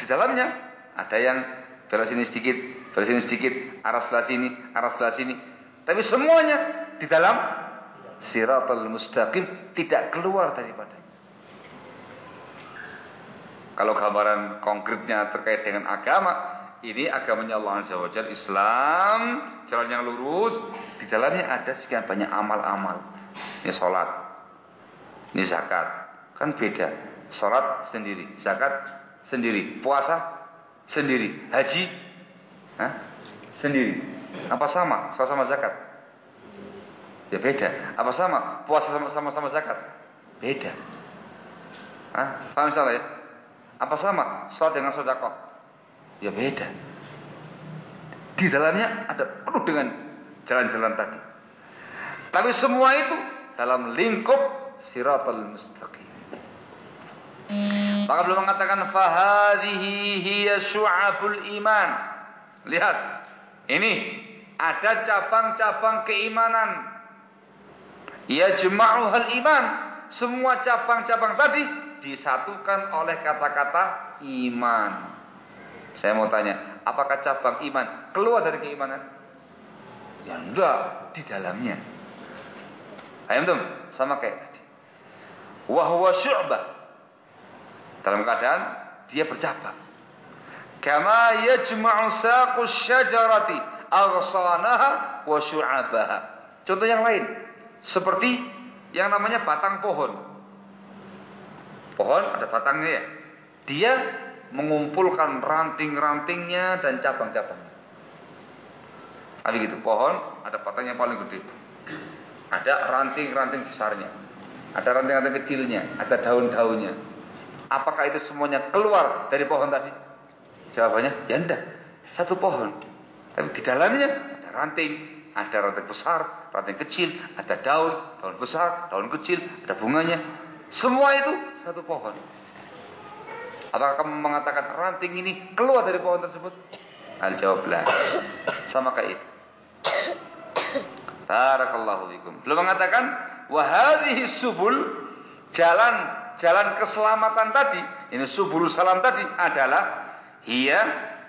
Di dalamnya ada yang belok sini sedikit, belok sini sedikit, arah sebelah sini, arah sebelah sini. Tapi semuanya di dalam siratal mustaqim tidak keluar daripada. Kalau gambaran konkretnya terkait dengan agama, ini agamanya Allah Azza wa Jalla Islam, jalan yang lurus, di dalamnya ada sekian banyak amal-amal. Ini sholat, ini zakat, kan beda. Sholat sendiri, zakat sendiri, puasa Sendiri. Haji? Hah? Sendiri. Apa sama? Sama-sama zakat? Ya beda. Apa sama? Puasa sama-sama zakat? Beda. Hah? Paham salah ya? Apa sama? Sholat dengan sodakoh? Ya beda. Di dalamnya ada penuh dengan jalan-jalan tadi. Tapi semua itu dalam lingkup siratal mustaqim. Maka belum mengatakan fahadhihi hiya syu'abul iman. Lihat. Ini ada cabang-cabang keimanan. Ya hal iman. Semua cabang-cabang tadi disatukan oleh kata-kata iman. Saya mau tanya, apakah cabang iman keluar dari keimanan? Ya enggak, di dalamnya. Ayam tuh sama kayak tadi. Wahwa syu'bah dalam keadaan dia bercabang. Kama yajma'u saqus syajarati aghsanaha wa syu'abaha. Contoh yang lain. Seperti yang namanya batang pohon. Pohon ada batangnya ya. Dia mengumpulkan ranting-rantingnya dan cabang-cabangnya. Ada gitu, pohon ada batangnya paling gede. Ada ranting-ranting besarnya. Ada ranting-ranting kecilnya, ada daun-daunnya. Apakah itu semuanya keluar dari pohon tadi? Jawabannya, ya enggak. Satu pohon. Tapi di dalamnya ada ranting, ada ranting besar, ranting kecil, ada daun, daun besar, daun kecil, ada bunganya. Semua itu satu pohon. Apakah kamu mengatakan ranting ini keluar dari pohon tersebut? Al jawablah. Sama kayak itu. Barakallahu fikum. Belum mengatakan wahadhihi subul jalan jalan keselamatan tadi, ini subul salam tadi adalah hiya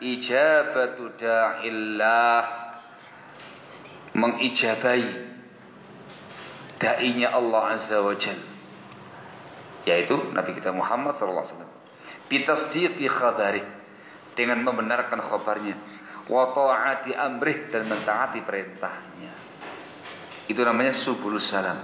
ijabatu da'illah. Mengijabai dainya Allah Azza wa Jal. Yaitu Nabi kita Muhammad sallallahu alaihi wasallam. Bitasdiqi khabari dengan membenarkan khabarnya. Wa ta'ati amrih dan mentaati perintahnya. Itu namanya subul salam.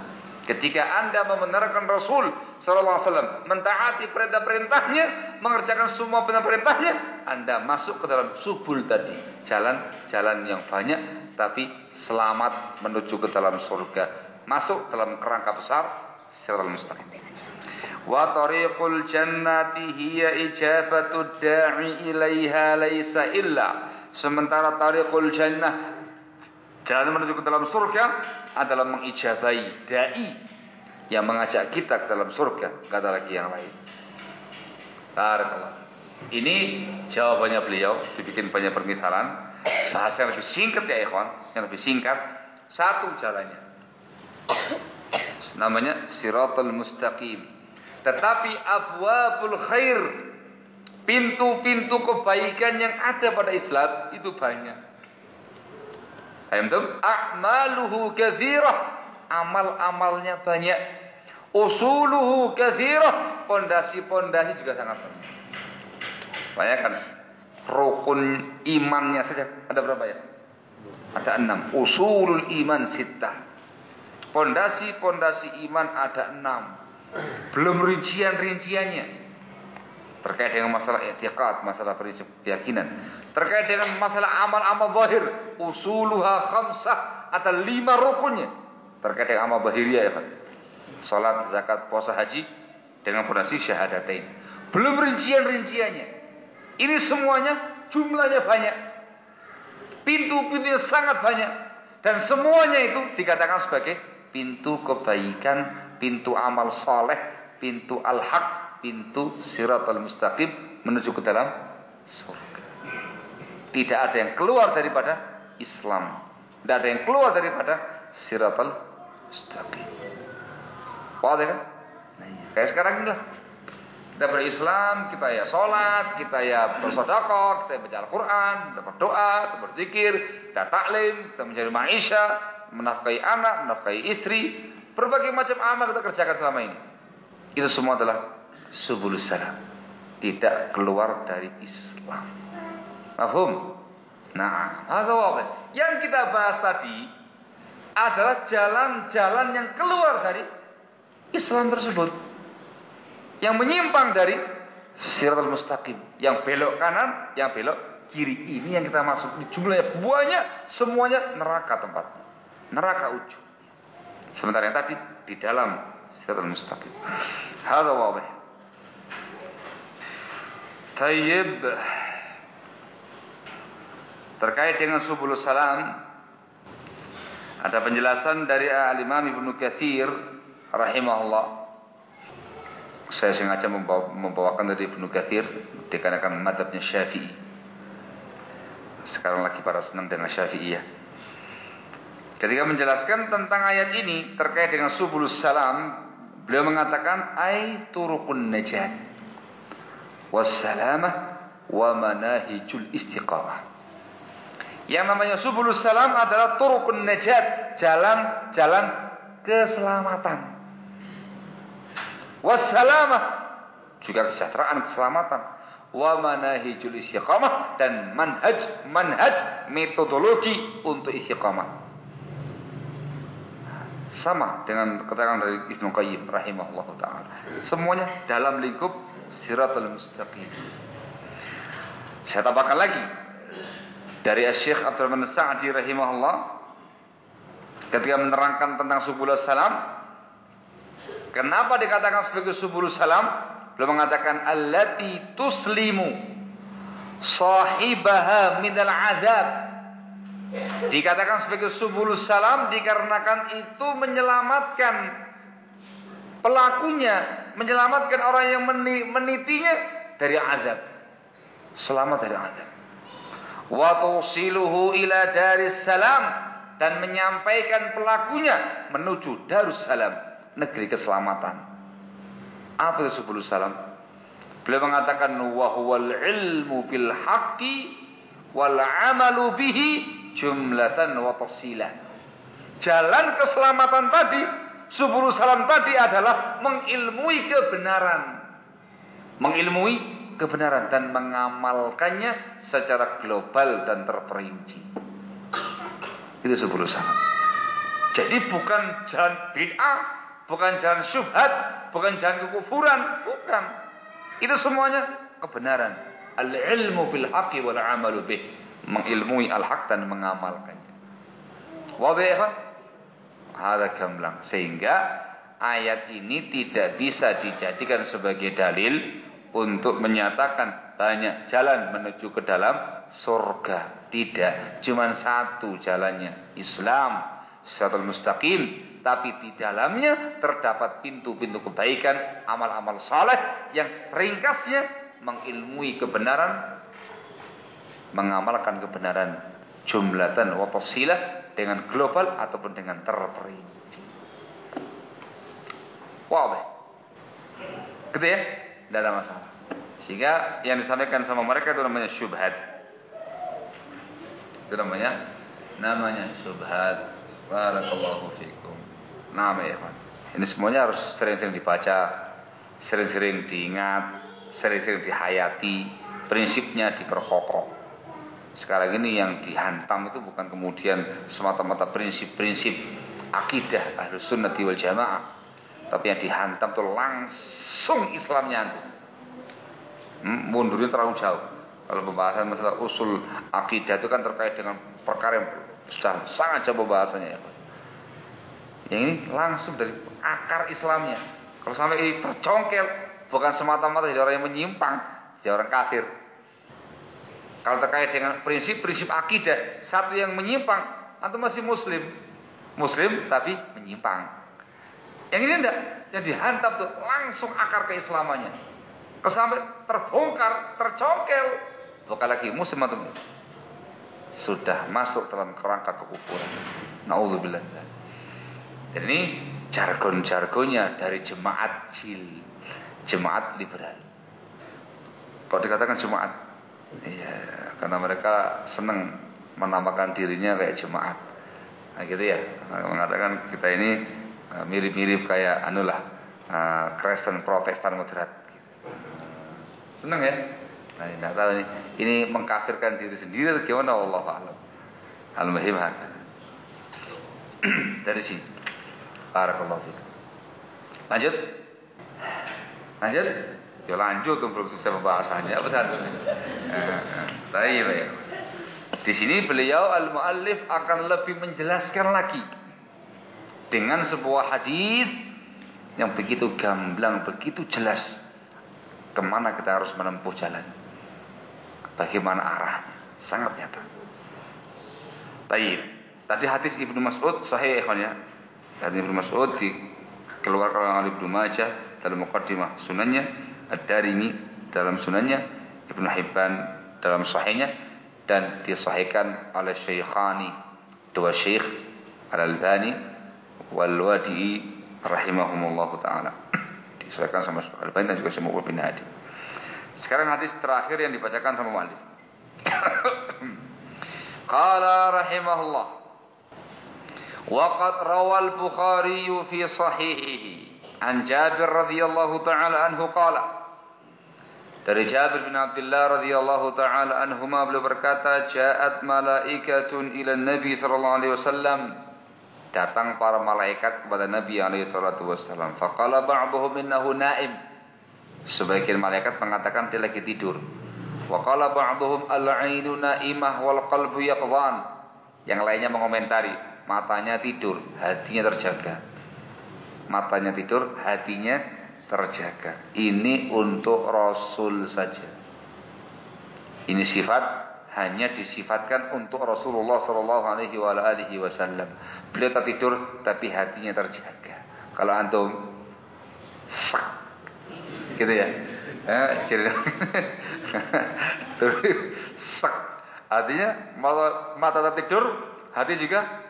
Ketika Anda membenarkan Rasul Sallallahu Alaihi Wasallam mentaati perintah-perintahnya, mengerjakan semua perintah-perintahnya, Anda masuk ke dalam subul tadi, jalan-jalan yang banyak, tapi selamat menuju ke dalam surga, masuk dalam kerangka besar siratal mustaqim. Wa tariqul jannati hiya ijabatu da'i ilaiha laisa illa. Sementara tariqul jannah jalan menuju ke dalam surga adalah mengijabai dai yang mengajak kita ke dalam surga, kata lagi yang lain. Barakallah. Ini jawabannya beliau, dibikin banyak permisalan. Bahasa yang lebih singkat ya ikhwan, yang lebih singkat. Satu jalannya. Namanya siratul mustaqim. Tetapi abwabul khair, pintu-pintu kebaikan yang ada pada Islam itu banyak. Ayam A'maluhu kathirah amal-amalnya banyak. Usuluhu kathirah. Pondasi-pondasi juga sangat banyak. Banyak kan? rukun imannya saja ada berapa ya? Ada enam. Usulul iman sittah. Pondasi-pondasi iman ada enam. Belum rincian-rinciannya. Terkait dengan masalah etikat, masalah prinsip keyakinan. Terkait dengan masalah amal-amal zahir. Usuluha khamsah. Ada lima rukunnya. Terkait dengan amal zahiriyah ya kan. Salat, zakat, puasa, haji. Dengan pondasi syahadatain. Belum rincian-rinciannya. Ini semuanya jumlahnya banyak. Pintu-pintunya sangat banyak. Dan semuanya itu dikatakan sebagai pintu kebaikan, pintu amal soleh, pintu al-haq, pintu siratul mustaqim menuju ke dalam surga. Tidak ada yang keluar daripada Islam. Tidak ada yang keluar daripada siratul mustaqim. Paham kan? Nah, iya. Kayak sekarang ini lah. Kita berislam, kita ya sholat, kita ya bersodakoh, kita baca Al-Quran, kita berdoa, kita berzikir, kita taklim, kita mencari maisha, menafkahi anak, menafkahi istri, berbagai macam amal kita kerjakan selama ini. Itu semua adalah subulus salam. Tidak keluar dari Islam. Mahfum? Nah, ada Yang kita bahas tadi adalah jalan-jalan yang keluar dari Islam tersebut yang menyimpang dari siratal mustaqim, yang belok kanan, yang belok kiri. Ini yang kita maksud. Jumlahnya banyak, semuanya neraka tempat. Neraka ujung. Sementara yang tadi di dalam siratal mustaqim. Hadza wadih. Tayyib terkait dengan subul salam ada penjelasan dari Al-Imam Ibnu Katsir rahimahullah saya sengaja membawakan dari Ibnu Katsir dikarenakan madhabnya Syafi'i. Sekarang lagi para senang dengan Syafi'i ya. Ketika menjelaskan tentang ayat ini terkait dengan subulus salam, beliau mengatakan ai turukun najat wassalamah wa manahijul istiqamah. Yang namanya subulus salam adalah turukun najat, jalan-jalan keselamatan. Wassalamah juga kesejahteraan keselamatan. Wa manahijul istiqamah dan manhaj manhaj metodologi untuk istiqamah. Sama dengan keterangan dari Ibnu Qayyim rahimahullah taala. Semuanya dalam lingkup siratul mustaqim. Saya tambahkan lagi dari Syekh Abdul Rahman Sa'di rahimahullah ketika menerangkan tentang subul salam Kenapa dikatakan sebagai subul salam? Beliau mengatakan allati tuslimu sahibaha minal azab. Dikatakan sebagai subul salam dikarenakan itu menyelamatkan pelakunya, menyelamatkan orang yang menitinya dari azab. Selamat dari azab. Wa tusiluhu ila daris salam dan menyampaikan pelakunya menuju darus salam negeri keselamatan. Apa itu sepuluh salam? Beliau mengatakan wahwal ilmu bil haqqi wal amalu bihi jumlatan wa tafsilan. Jalan keselamatan tadi, sepuluh salam tadi adalah mengilmui kebenaran. Mengilmui kebenaran dan mengamalkannya secara global dan terperinci. Itu sepuluh salam. Jadi bukan jalan bid'ah, bukan jalan syubhat, bukan jalan kekufuran, bukan. Itu semuanya kebenaran. Al-ilmu bil haqqi wal amalu bih. Mengilmui al-haq dan mengamalkannya. Wadih ya? Ada gamblang. Sehingga ayat ini tidak bisa dijadikan sebagai dalil untuk menyatakan banyak jalan menuju ke dalam surga. Tidak. Cuma satu jalannya. Islam. Syatul mustaqim tapi di dalamnya terdapat pintu-pintu kebaikan, amal-amal saleh yang ringkasnya mengilmui kebenaran, mengamalkan kebenaran jumlatan wa dengan global ataupun dengan terperinci. Wow, gitu ya, tidak ada masalah. Sehingga yang disampaikan sama mereka itu namanya syubhat. Itu namanya namanya syubhat. Barakallahu fikum. Nama ya Pak. Ini semuanya harus sering-sering dibaca, sering-sering diingat, sering-sering dihayati, prinsipnya diperkokoh. Sekarang ini yang dihantam itu bukan kemudian semata-mata prinsip-prinsip akidah ahlus sunnah wal jamaah. Tapi yang dihantam itu langsung Islamnya Hmm, mundurnya terlalu jauh. Kalau pembahasan masalah usul akidah itu kan terkait dengan perkara yang sudah sangat jauh pembahasannya ya. Yang ini langsung dari akar Islamnya. Kalau sampai ini tercongkel, bukan semata-mata jadi orang yang menyimpang, jadi orang kafir. Kalau terkait dengan prinsip-prinsip akidah, satu yang menyimpang, atau masih muslim. Muslim tapi menyimpang. Yang ini enggak, yang dihantam tuh langsung akar keislamannya. Kalau sampai terbongkar, tercongkel, bukan lagi muslim atau sudah masuk dalam kerangka kekufuran. Nauzubillah. Dan ini jargon-jargonnya dari jemaat jil, jemaat liberal. Kalau dikatakan jemaat Iya, karena mereka senang menamakan dirinya kayak jemaat. Nah gitu ya, mengatakan kita ini mirip-mirip kayak anulah uh, Kristen Protestan moderat. Senang ya? Nah, tidak tahu ini, ini mengkafirkan diri sendiri gimana Allah alam. Al-muhim Dari sini. Barakallahu fikum. Lanjut. Lanjut. Ya lanjut belum selesai pembahasannya. Apa satu? Baik, baik. Di sini beliau al-muallif akan lebih menjelaskan lagi dengan sebuah hadis yang begitu gamblang, begitu jelas ke mana kita harus menempuh jalan. Bagaimana arahnya. Sangat nyata. Baik. Tadi hadis Ibnu Mas'ud sahih ya. Hadis Ibnu Mas'ud dikeluarkan oleh Ibnu Majah dalam mukaddimah sunannya Ad-Darimi dalam sunannya, Ibnu Hibban dalam sahihnya dan disahihkan oleh Syekhani dua syekh Al-Albani wal Wadi'i rahimahumullah taala. Disahihkan sama Al-Albani dan juga semua bin Hadi. Sekarang hadis terakhir yang dibacakan sama muallif. Qala rahimahullah روى البخاري في صحيحه عن جابر رضي الله تعالى عنه قال Dari Jabir bin Abdullah radhiyallahu taala anhuma beliau berkata, "Ja'at malaikatun ila Nabi sallallahu alaihi wasallam." Datang para malaikat kepada Nabi alaihi salatu wasallam. Faqala ba'dhum innahu na'im. Sebagian malaikat mengatakan dia lagi tidur. Wa qala ba'dhum al-'ainu na'imah wal qalbu yaqdhan. Yang lainnya mengomentari, matanya tidur, hatinya terjaga. Matanya tidur, hatinya terjaga. Ini untuk Rasul saja. Ini sifat hanya disifatkan untuk Rasulullah Shallallahu Alaihi Wasallam. Beliau tak tidur tapi hatinya terjaga. Kalau antum sak, gitu ya. Eh, sak. Artinya mata, mata tidur, hati juga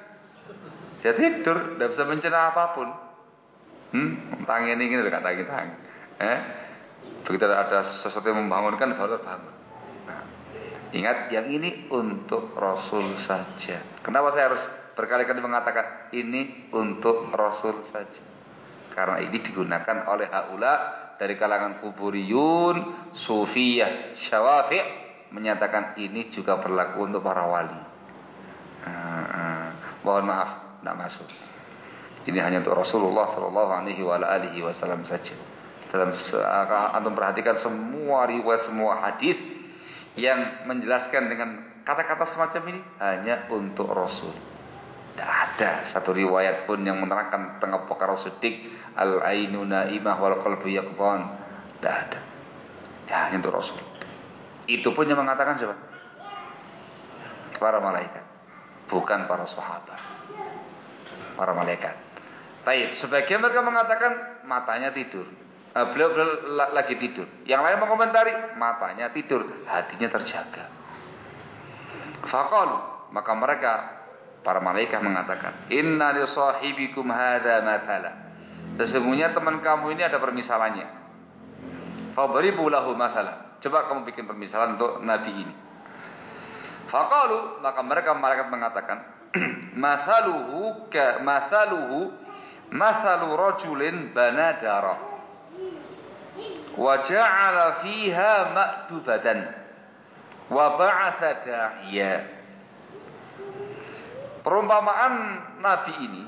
dia tidur, tidak bisa mencerna apa pun. Hmm, tang ini gini kata kita. Eh? Begitu ada sesuatu yang membangunkan baru terbangun. Ingat yang ini untuk Rasul saja. Kenapa saya harus berkali-kali mengatakan ini untuk Rasul saja? Karena ini digunakan oleh haula dari kalangan kuburiyun, sufiyah, syawafi' menyatakan ini juga berlaku untuk para wali. Nah, mohon maaf, tidak masuk. Ini hanya untuk Rasulullah Shallallahu Alaihi Wasallam saja. Dalam antum perhatikan semua riwayat semua hadis yang menjelaskan dengan kata-kata semacam ini hanya untuk Rasul. Tidak ada satu riwayat pun yang menerangkan tengah perkara sedik al ainu naimah wal qalbu yaqban. Tidak ada. Ya, hanya untuk Rasul. Itu pun yang mengatakan siapa? Para malaikat, bukan para sahabat. Para malaikat. Baik, sebagian mereka mengatakan matanya tidur. Uh, beliau, beliau lagi tidur. Yang lain mengomentari matanya tidur, hatinya terjaga. Fakal, maka mereka para malaikat mengatakan, Inna li sahibikum hadha mathala. Sesungguhnya teman kamu ini ada permisalannya. Fadribu lahu masalah. Coba kamu bikin permisalan untuk nabi ini. Fakalu, maka mereka malaikat mengatakan, masaluhu ka masaluhu masalu rajulin banadara wa ja'ala fiha ma'dubatan wa. Perumpamaan Nabi ini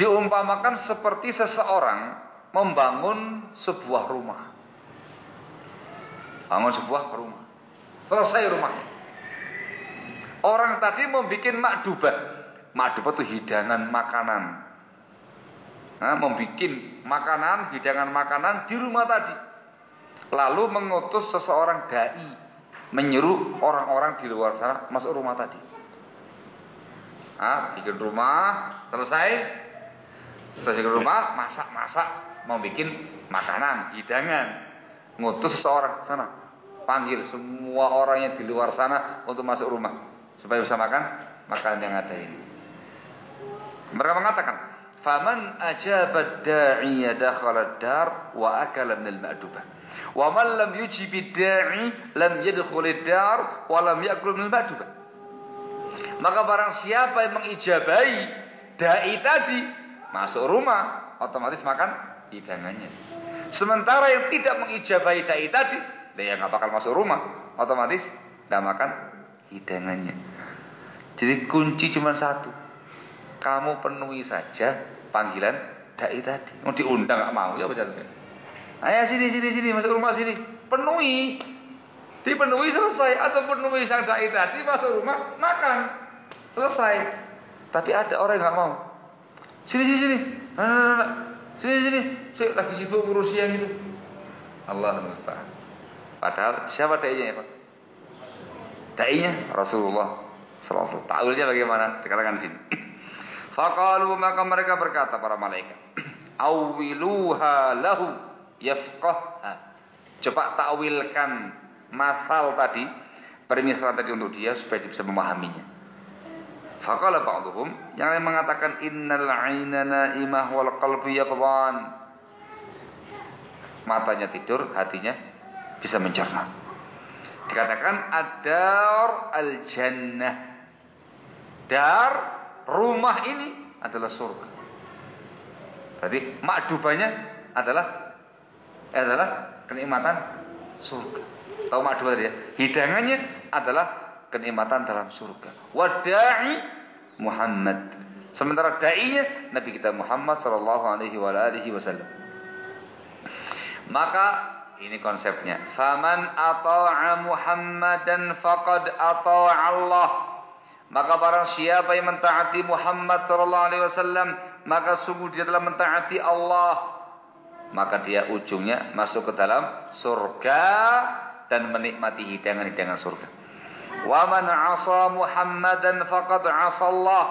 diumpamakan seperti seseorang membangun sebuah rumah. Bangun sebuah rumah. Selesai rumahnya. Orang tadi membuat makdubah. Makdubah itu hidangan makanan. Nah, membuat makanan, hidangan makanan di rumah tadi. Lalu mengutus seseorang dai menyuruh orang-orang di luar sana masuk rumah tadi. Ah, bikin rumah, selesai. Selesai rumah, masak-masak, mau makanan, hidangan. Ngutus seseorang sana. Panggil semua orang yang di luar sana untuk masuk rumah. Supaya bisa makan makanan yang ada ini. Mereka mengatakan, "Faman ajaba da'iya dakhala dar wa akala min al-ma'dubah." Wa man lam yujib da'i lam yadkhul dar wa lam yakul min al-ma'dubah. Maka barang siapa yang mengijabai dai tadi masuk rumah, otomatis makan hidangannya. Sementara yang tidak mengijabai dai tadi, dia nggak bakal masuk rumah, otomatis tidak makan hidangannya. Jadi kunci cuma satu. Kamu penuhi saja panggilan dai tadi. Mau diundang nggak mau ya berarti. Ayo sini sini sini masuk rumah sini. Penuhi. Dipenuhi selesai atau penuhi sang dai tadi masuk rumah makan. Selesai. Tapi ada orang yang nggak mau. Sini sini sini. Nah, nah, nah, nah. Sini sini. Saya lagi sibuk urus yang itu. Allah musta'an. Padahal siapa dai-nya ya Pak? Dai-nya Rasulullah Sallallahu Ta'wilnya bagaimana? Dikatakan di sini. Faqalu maka mereka berkata para malaikat, "Awiluha lahu yafqahha." Coba takwilkan masal tadi, permisalan tadi untuk dia supaya dia bisa memahaminya. Faqala ba'dhum yang lain mengatakan innal 'aina na'imah wal qalbi yaqwan. Matanya tidur, hatinya bisa mencerna. Dikatakan adar al-jannah. Dar rumah ini adalah surga. Berarti makdubanya adalah adalah kenikmatan surga. Tahu makdubah tadi ya? Hidangannya adalah kenikmatan dalam surga. Wada'i Muhammad. Sementara dai-nya Nabi kita Muhammad sallallahu alaihi wasallam. Maka ini konsepnya. Faman ata'a Muhammadan faqad ata'a Allah. Maka barang siapa yang mentaati Muhammad sallallahu alaihi wasallam, maka sungguh dia telah mentaati Allah. Maka dia ujungnya masuk ke dalam surga dan menikmati hidangan-hidangan surga. Wa man 'asa Muhammadan faqad 'asa Allah.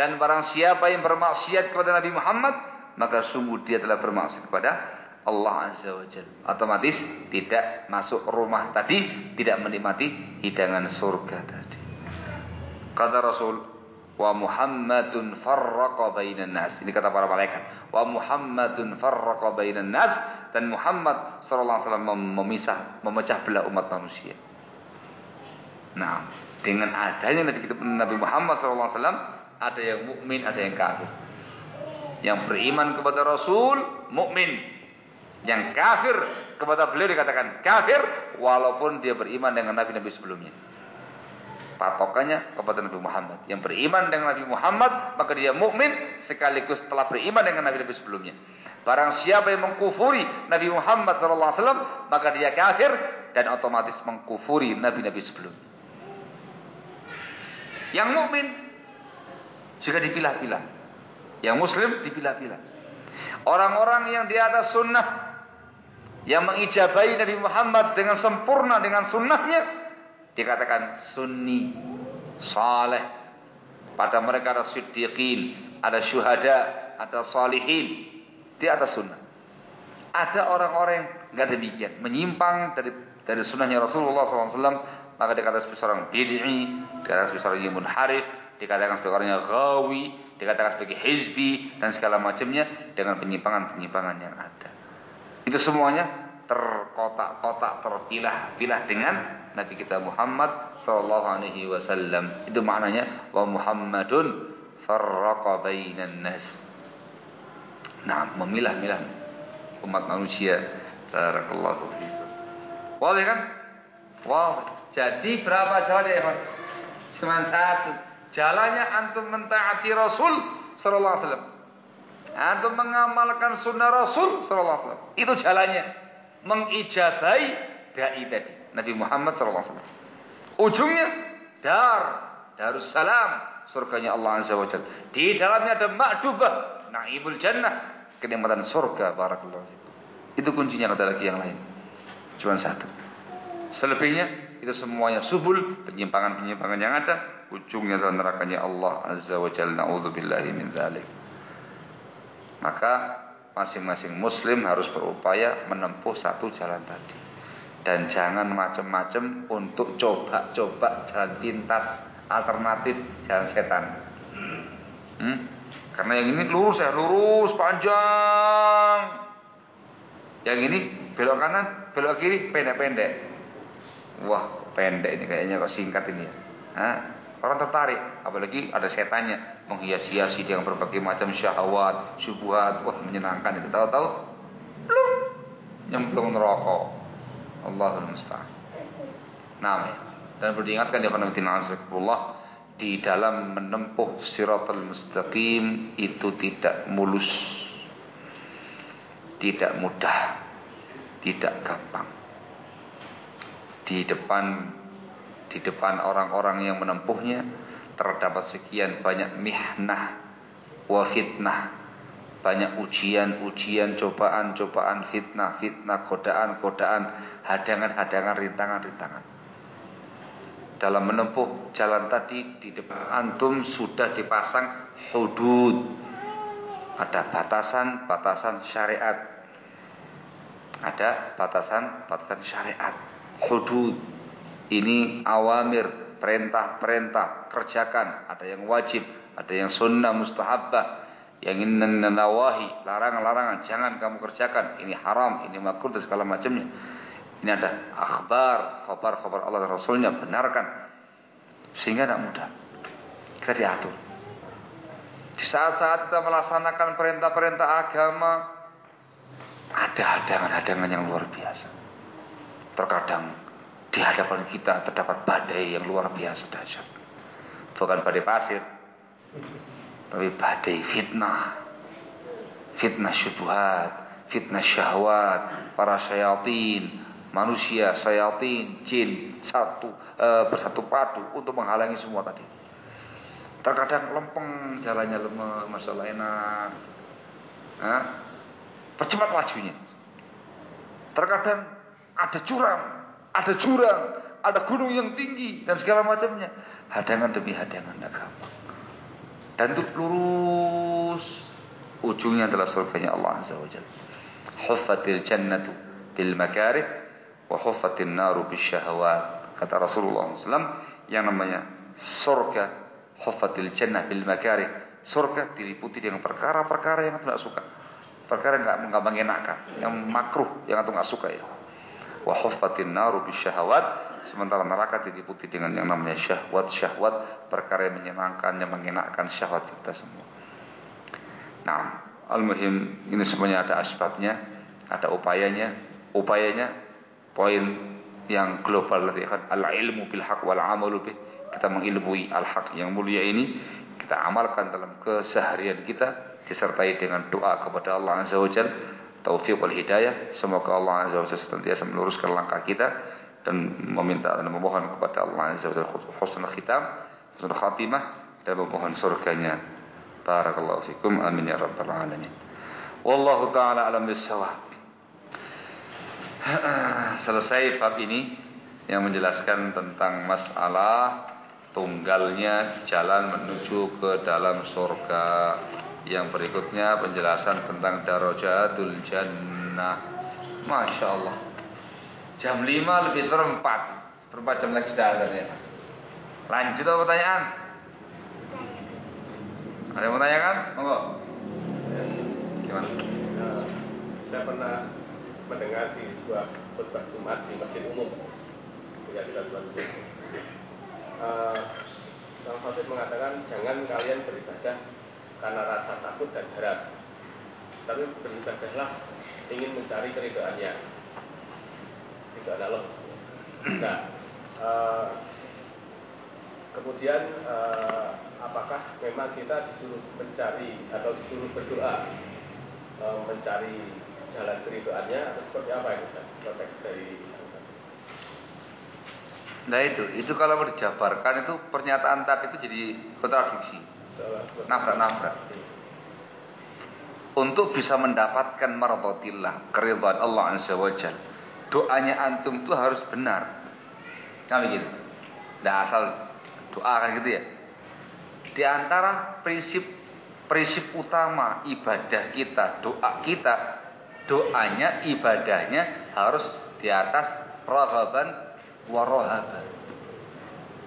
Dan barang siapa yang bermaksiat kepada Nabi Muhammad, maka sungguh dia telah bermaksiat kepada Allah Azza wa Jal. Otomatis tidak masuk rumah tadi, tidak menikmati hidangan surga tadi. Kata Rasul, wa Muhammadun farraqa bainan nas. Ini kata para malaikat. Wa Muhammadun farraqa bainan nas dan Muhammad sallallahu alaihi wasallam memisah, memecah belah umat manusia. Nah, dengan adanya Nabi Muhammad sallallahu alaihi wasallam ada yang mukmin, ada yang kafir. Yang beriman kepada Rasul mukmin, yang kafir kepada beliau dikatakan kafir walaupun dia beriman dengan nabi-nabi sebelumnya. Patokannya kepada Nabi Muhammad. Yang beriman dengan Nabi Muhammad maka dia mukmin sekaligus telah beriman dengan nabi-nabi sebelumnya. Barang siapa yang mengkufuri Nabi Muhammad SAW maka dia kafir dan otomatis mengkufuri nabi-nabi sebelumnya. Yang mukmin juga dipilah-pilah. Yang muslim dipilah-pilah. Orang-orang yang di atas sunnah yang mengijabai Nabi Muhammad dengan sempurna dengan sunnahnya dikatakan sunni saleh. Pada mereka ada siddiqin ada syuhada ada salihin. Di atas sunnah. Ada orang-orang yang nggak demikian. Menyimpang dari dari sunnahnya Rasulullah SAW maka dikatakan sebagai seorang bid'i dikatakan sebagai seorang yang munharif dikatakan sebagai orang yang ghawi dikatakan sebagai hizbi dan segala macamnya dengan penyimpangan-penyimpangan yang ada. Itu semuanya terkotak-kotak, terpilah-pilah dengan Nabi kita Muhammad sallallahu alaihi wasallam. Itu maknanya wa Muhammadun farraqa bainan nas. Nah, memilah-milah umat manusia. Barakallahu fiikum. Wah kan? Wah. Jadi berapa jalan ya, Cuma satu. Jalannya antum mentaati Rasul sallallahu alaihi wasallam. Antum mengamalkan sunnah Rasul sallallahu alaihi wasallam. Itu jalannya. Mengijabai dai tadi. Nabi Muhammad wasallam. Ujungnya dar Darussalam surganya Allah Azza wa Jalla. Di dalamnya ada ma'dubah, naibul jannah, kenikmatan surga barakallahu Itu kuncinya ada lagi yang lain. Cuma satu. Selebihnya itu semuanya subul, penyimpangan-penyimpangan yang ada, ujungnya adalah nerakanya Allah Azza wa Jalla. Nauzubillahi min dzalik. Maka masing-masing muslim harus berupaya menempuh satu jalan tadi. Dan jangan macam-macam untuk coba-coba jalan pintas alternatif jalan setan. Hmm? Karena yang ini lurus ya, lurus panjang. Yang ini belok kanan, belok kiri pendek-pendek. Wah, pendek ini kayaknya kok singkat ini ya. Hah? Orang tertarik, apalagi ada setannya menghias-hiasi dengan berbagai macam syahwat, syubhat, wah menyenangkan itu. Tahu-tahu, belum nyemplung neraka. Allahul musta'an. Nah, dan perlu diingatkan ya Allah di dalam menempuh siratal mustaqim itu tidak mulus. Tidak mudah. Tidak gampang. Di depan di depan orang-orang yang menempuhnya terdapat sekian banyak mihnah wa banyak ujian-ujian, cobaan-cobaan, fitnah-fitnah, godaan-godaan, hadangan-hadangan, rintangan-rintangan. Dalam menempuh jalan tadi di depan antum sudah dipasang hudud. Ada batasan-batasan syariat. Ada batasan-batasan syariat. Hudud. Ini awamir, perintah-perintah, kerjakan. Ada yang wajib, ada yang sunnah mustahabbah yang ini nawahi, larangan-larangan, jangan kamu kerjakan, ini haram, ini makruh dan segala macamnya. Ini ada akhbar, khabar-khabar Allah dan Rasulnya, benarkan. Sehingga tidak mudah. Kita diatur. Di saat-saat kita melaksanakan perintah-perintah agama, ada hadangan-hadangan yang luar biasa. Terkadang di hadapan kita terdapat badai yang luar biasa dahsyat. Bukan badai pasir, tapi badai fitnah fitnah syubhat fitnah syahwat para syayatin manusia syayatin jin satu e, bersatu padu untuk menghalangi semua tadi. Terkadang lempeng jalannya lemah masalah enak. Hah? percepat lajunya. Terkadang ada curang ada jurang ada gunung yang tinggi dan segala macamnya. Hadangan demi hadangan tidak dan itu lurus ujungnya adalah surganya Allah Azza wa Jalla. Huffatil jannatu bil makarih wa huffatil naru bis syahawat. Kata Rasulullah SAW yang namanya surga huffatil jannah bil makarih. Surga diliputi dengan perkara-perkara yang tidak suka. Perkara yang enggak mengenakan, yang makruh, yang enggak suka ya. Wa huffatil naru bis syahawat Sementara neraka diliputi dengan yang namanya syahwat-syahwat, perkara yang menyenangkan, yang mengenakkan syahwat kita semua. Nah, al-muhim ini semuanya ada asbabnya, ada upayanya. Upayanya poin yang global tadi kan al-ilmu bil haq wal amalu bih. Kita mengilmui al-haq yang mulia ini, kita amalkan dalam keseharian kita disertai dengan doa kepada Allah Azza wa Jalla, taufiq wal hidayah. Semoga Allah Azza wa Jalla senantiasa meluruskan langkah kita dan meminta dan memohon kepada Allah Azza wa Jalla husnul khitam, husnul khatimah dan memohon surganya. Barakallahu fikum. Amin ya rabbal alamin. Wallahu taala alam bisawab. Selesai bab ini yang menjelaskan tentang masalah tunggalnya jalan menuju ke dalam surga. Yang berikutnya penjelasan tentang darajatul jannah. Masya Allah. Jam 5 lebih seperempat. Seperempat jam lagi sudah ada ya. Lanjut apa pertanyaan? Ada yang mau tanyakan? Monggo. Gimana? Saya pernah mendengar di sebuah khutbah Jumat di masjid umum. Ketika kita bulan uh, Sang Khotib mengatakan jangan kalian beribadah karena rasa takut dan harap, tapi beribadahlah ingin mencari keridoannya. Tidak ada loh. Nah, Uh, kemudian uh, apakah memang kita disuruh mencari atau disuruh berdoa uh, mencari jalan keridoannya atau seperti apa itu konteks dari Nah itu, itu kalau mau dijabarkan itu pernyataan tadi itu jadi kontradiksi, nabrak-nabrak. Untuk bisa mendapatkan marbotillah, keridhaan Allah Azza wa Jal, doanya antum itu harus benar. Kan begitu. Tidak asal doa kan gitu ya. Di antara prinsip prinsip utama ibadah kita, doa kita, doanya, ibadahnya harus di atas raghaban warohaba.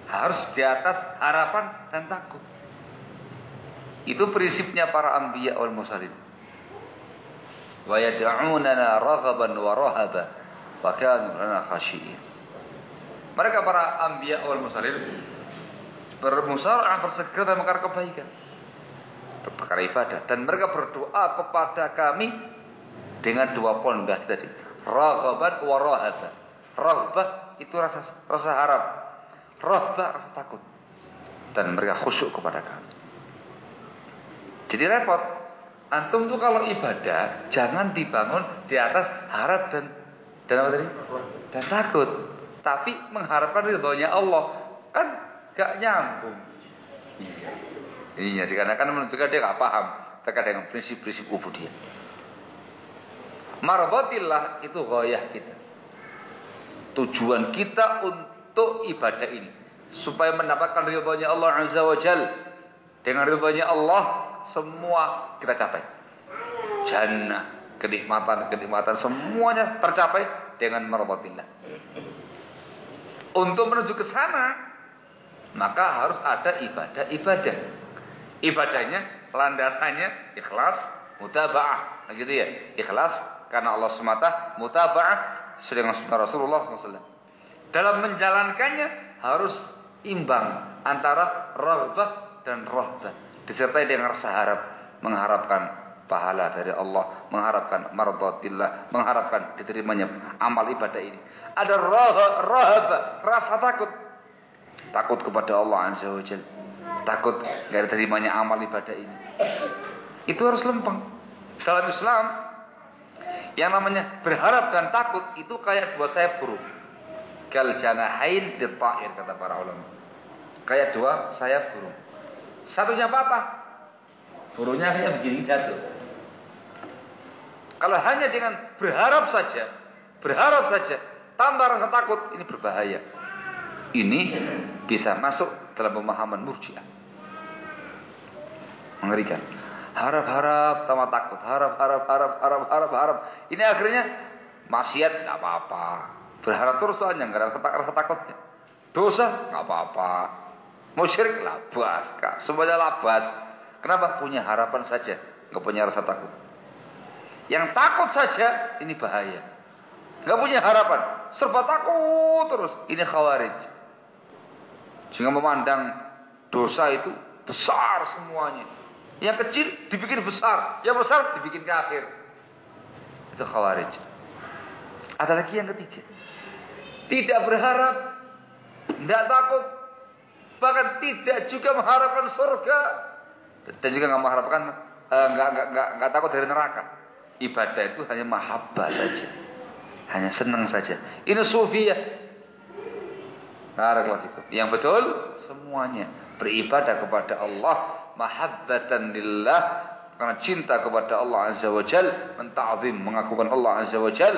Harus di atas harapan dan takut. Itu prinsipnya para anbiya wal mursalin. Wa yad'unana raghaban wa rahaba wa kanu lana. Mereka para anbiya wal mursalin bermusyawarah bersegera dalam perkara kebaikan. Perkara ibadah dan mereka berdoa kepada kami dengan dua pondasi tadi. Raghaban wa rahaba. Raghbah itu rasa rasa harap, rahba rasa takut dan mereka khusyuk kepada kami. Jadi repot. Antum tuh kalau ibadah jangan dibangun di atas harap dan dan apa tadi? Dan takut. Tapi mengharapkan ridhonya Allah kan gak nyambung. Iya. Iya, dikarenakan menunjukkan dia gak paham terkait dengan prinsip-prinsip ubudiyah. Marbatillah itu goyah kita. Tujuan kita untuk ibadah ini supaya mendapatkan ridhonya Allah Azza wa Jal. Dengan ridhonya Allah semua kita capai. Jannah, kenikmatan-kenikmatan semuanya tercapai dengan marhabatillah. Untuk menuju ke sana maka harus ada ibadah-ibadah. Ibadahnya landasannya ikhlas, mutabaah, gitu ya. Ikhlas karena Allah semata, mutabaah sedang Rasulullah SAW. Dalam menjalankannya harus imbang antara rahbah dan rahbah. Disertai dengan rasa harap, mengharapkan pahala dari Allah, mengharapkan mardatillah, mengharapkan diterimanya amal ibadah ini. Ada rahbah, rasa takut. Takut kepada Allah Azza. Takut dari terimanya amal ibadah ini. Itu harus lempeng. Dalam Islam yang namanya berharap dan takut itu kayak dua sayap burung. Kal janahain ta'ir kata para ulama. Kayak dua sayap burung. Satunya patah. Burungnya hanya begini jatuh. Kalau hanya dengan berharap saja, berharap saja, tambah rasa takut, ini berbahaya. Ini bisa masuk dalam pemahaman murjiah. Mengerikan harap-harap sama takut, harap-harap, harap, harap, harap, harap. Ini akhirnya maksiat nggak apa-apa. Berharap terus aja nggak ada rasa, rasa takutnya. Dosa nggak apa-apa. Musyrik labas, kak. Semuanya labas. Kenapa? Punya harapan saja, nggak punya rasa takut. Yang takut saja ini bahaya. Nggak punya harapan, serba takut terus. Ini khawarij. Sehingga memandang dosa itu besar semuanya. Yang kecil dibikin besar, yang besar dibikin kafir. Itu khawarij. Ada lagi yang ketiga. Tidak berharap, tidak takut, bahkan tidak juga mengharapkan surga dan juga nggak mengharapkan uh, nggak nggak nggak nggak takut dari neraka. Ibadah itu hanya mahabbah saja, hanya senang saja. Ini sufiyah. Barakallahu Yang betul semuanya beribadah kepada Allah mahabbatan lillah karena cinta kepada Allah Azza wa Jal, menta'zim, mengakukan Allah Azza wa Jal,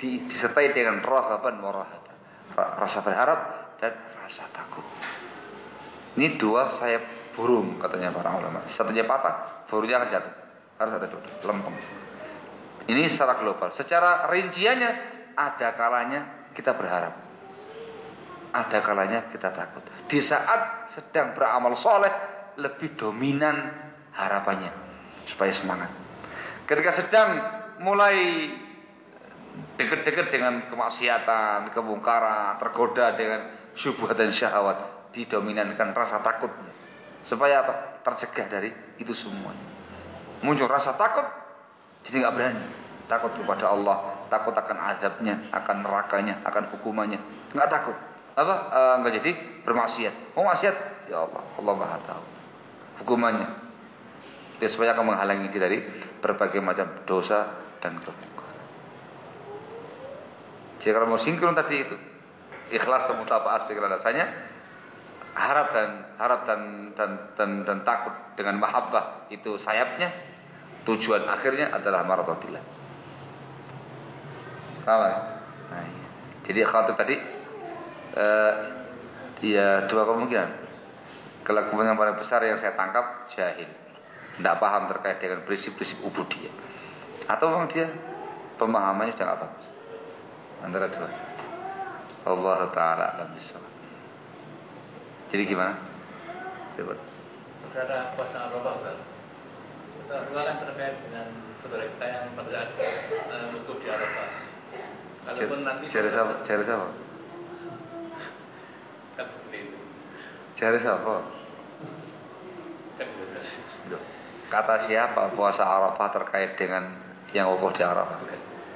disertai dengan rahaban wa Rasa berharap dan rasa takut. Ini dua sayap burung katanya para ulama. Satunya patah, burungnya akan jatuh. Harus ada dua, lempeng. Ini secara global. Secara rinciannya ada kalanya kita berharap. Ada kalanya kita takut. Di saat sedang beramal soleh lebih dominan harapannya supaya semangat. Ketika sedang mulai dekat-dekat dengan kemaksiatan, kemungkaran, tergoda dengan syubhat dan syahwat, didominankan rasa takutnya. Supaya apa? Tercegah dari itu semuanya. Muncul rasa takut, jadi nggak berani. Takut kepada Allah, takut akan azabnya, akan nerakanya, akan hukumannya. Nggak takut. apa uh, nggak jadi bermaksiat. Mau maksiat? Ya Allah, Allah Maha tahu hukumannya. Dia supaya akan menghalangi kita dari berbagai macam dosa dan kemungkaran. Jadi kalau mau sinkron tadi itu, ikhlas apa aspek rasanya, harap dan harap dan dan dan, dan takut dengan mahabbah itu sayapnya, tujuan akhirnya adalah maradatillah. Paham ya? Nah, iya. Jadi khawatir tadi uh, ya dua kemungkinan. Kelakuan yang paling besar yang saya tangkap jahil. Tidak paham terkait dengan prinsip-prinsip ubudiyah. Atau memang dia pemahamannya sudah nggak bagus. Antara dua. Allah Ta'ala alam bisawab. Jadi gimana? Coba. Saudara puasa Arafah, Ustaz. Puasa Arafah kan terkait dengan saudara kita yang pada uh, wukuf di Arafah. Kalaupun nanti cari siapa? Cari siapa? Kan seperti itu. Cari siapa? Kata siapa puasa Arafah terkait dengan yang wukuf di Arafah?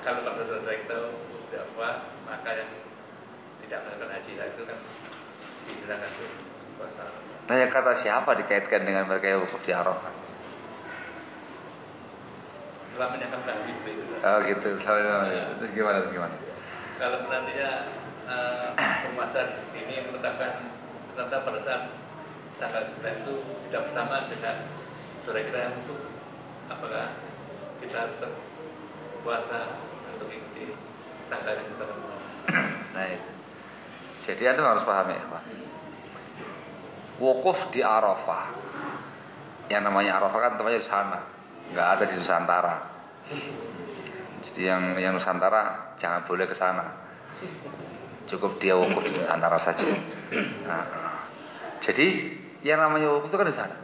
Kalau kita wukuf di Arafah, maka yang tidak melakukan haji itu kan dibilangkan puasa Arafah. Nah, yang kata siapa dikaitkan dengan mereka yang wukuf di Arafah? Telah menyampaikan gitu. Oh gitu. Terus gimana? Terus gimana? Kalau nantinya uh, ini yang menetapkan ternyata pada saat tanggal 9 itu tidak bersama dengan sore kita yang untuk apakah kita tetap puasa untuk tanggal yang kita Nah itu. Jadi anda harus paham ya Pak. Wukuf di Arafah. Yang namanya Arafah kan tempatnya di sana. Nggak ada di Nusantara. Jadi yang yang Nusantara jangan boleh ke sana. Cukup dia wukuf di Nusantara saja. Nah, jadi yang namanya wukuf itu kan di sana.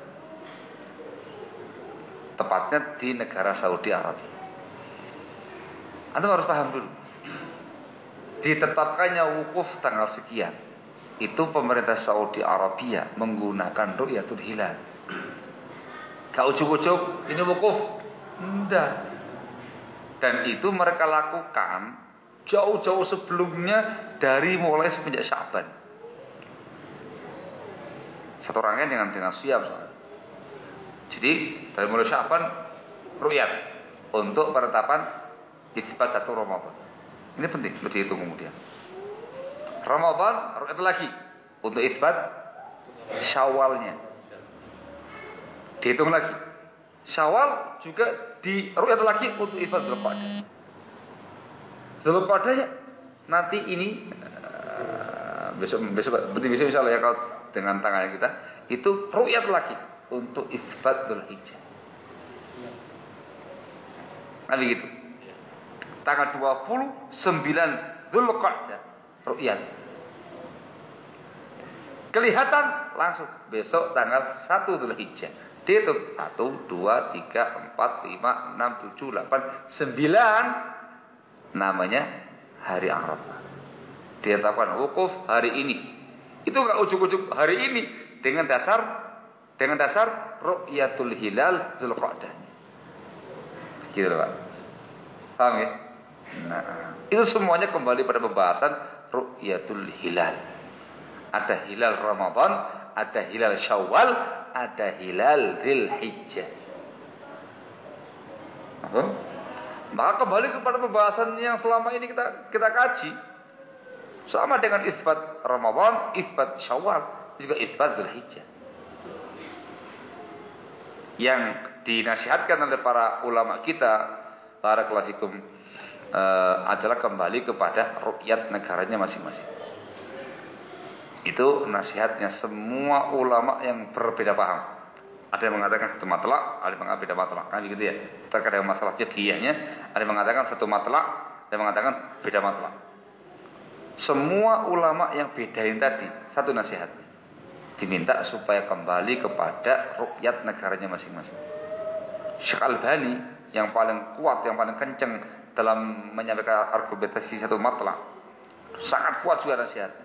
Tepatnya di negara Saudi Arabia. Anda harus paham dulu. Ditetapkannya wukuf tanggal sekian. Itu pemerintah Saudi Arabia menggunakan ru'yatul hilal. Gak ujuk-ujuk, ini wukuf. Enggak. Dan itu mereka lakukan jauh-jauh sebelumnya dari mulai semenjak Syaban. Satu rangkaian dengan dengan siap. Jadi dari mulai Syaban ru'yat untuk penetapan isbat satu Ramadan. Ini penting untuk dihitung kemudian. Ramadan ru'yat lagi untuk isbat Syawalnya. Dihitung lagi. Syawal juga di ru'yat lagi untuk isbat Dzulqa'dah. Dzulqa'dahnya nanti ini uh, besok besok berarti besok ya kalau dengan tangannya kita itu ru'yat lagi untuk isbat Dzulhijjah. Nanti gitu. Tanggal 29 Dzulqa'dah ru'yat. Kelihatan langsung besok tanggal 1 Dzulhijjah. Dihitung 1 2 3 4 5 6 7 8 9 namanya hari Arafah. Ditetapkan wukuf hari ini. Itu enggak ujuk-ujuk hari ini dengan dasar dengan dasar ru'yatul hilal Zulqa'dah. Gitu loh, Pak. Paham ya? Nah, itu semuanya kembali pada pembahasan ru'yatul hilal. Ada hilal Ramadan, ada hilal Syawal, ada hilal Dzulhijjah. Maka kembali kepada pembahasan yang selama ini kita kita kaji. Sama dengan isbat Ramadan, isbat Syawal, juga isbat Dzulhijjah. Yang dinasihatkan oleh para ulama kita, para klasikum uh, adalah kembali kepada rukyat negaranya masing-masing. Itu nasihatnya semua ulama yang berbeda paham. Ada yang mengatakan satu matlak, ada yang mengatakan beda matlak. Kan begitu ya. Terkait dengan masalah jadiyahnya, ada yang mengatakan satu matlak, ada yang mengatakan beda matlak. Semua ulama yang bedain tadi, satu nasihat. Diminta supaya kembali kepada rukyat negaranya masing-masing. Syekh Al-Bani yang paling kuat, yang paling kenceng dalam menyampaikan argumentasi satu matlak. Sangat kuat juga nasihatnya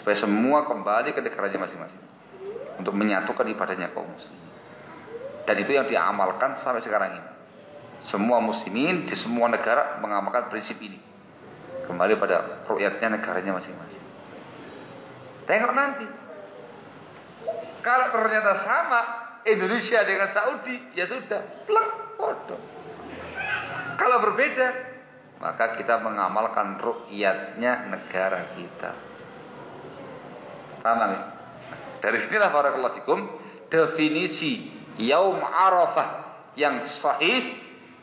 supaya semua kembali ke negaranya masing-masing untuk menyatukan ibadahnya kaum muslimin. Dan itu yang diamalkan sampai sekarang ini. Semua muslimin di semua negara mengamalkan prinsip ini. Kembali pada rukyatnya negaranya masing-masing. Tengok nanti. Kalau ternyata sama Indonesia dengan Saudi, ya sudah, plek, bodoh. Kalau berbeda, maka kita mengamalkan rukyatnya negara kita. Paham? Dari sinilah para fikum definisi yaum Arafah yang sahih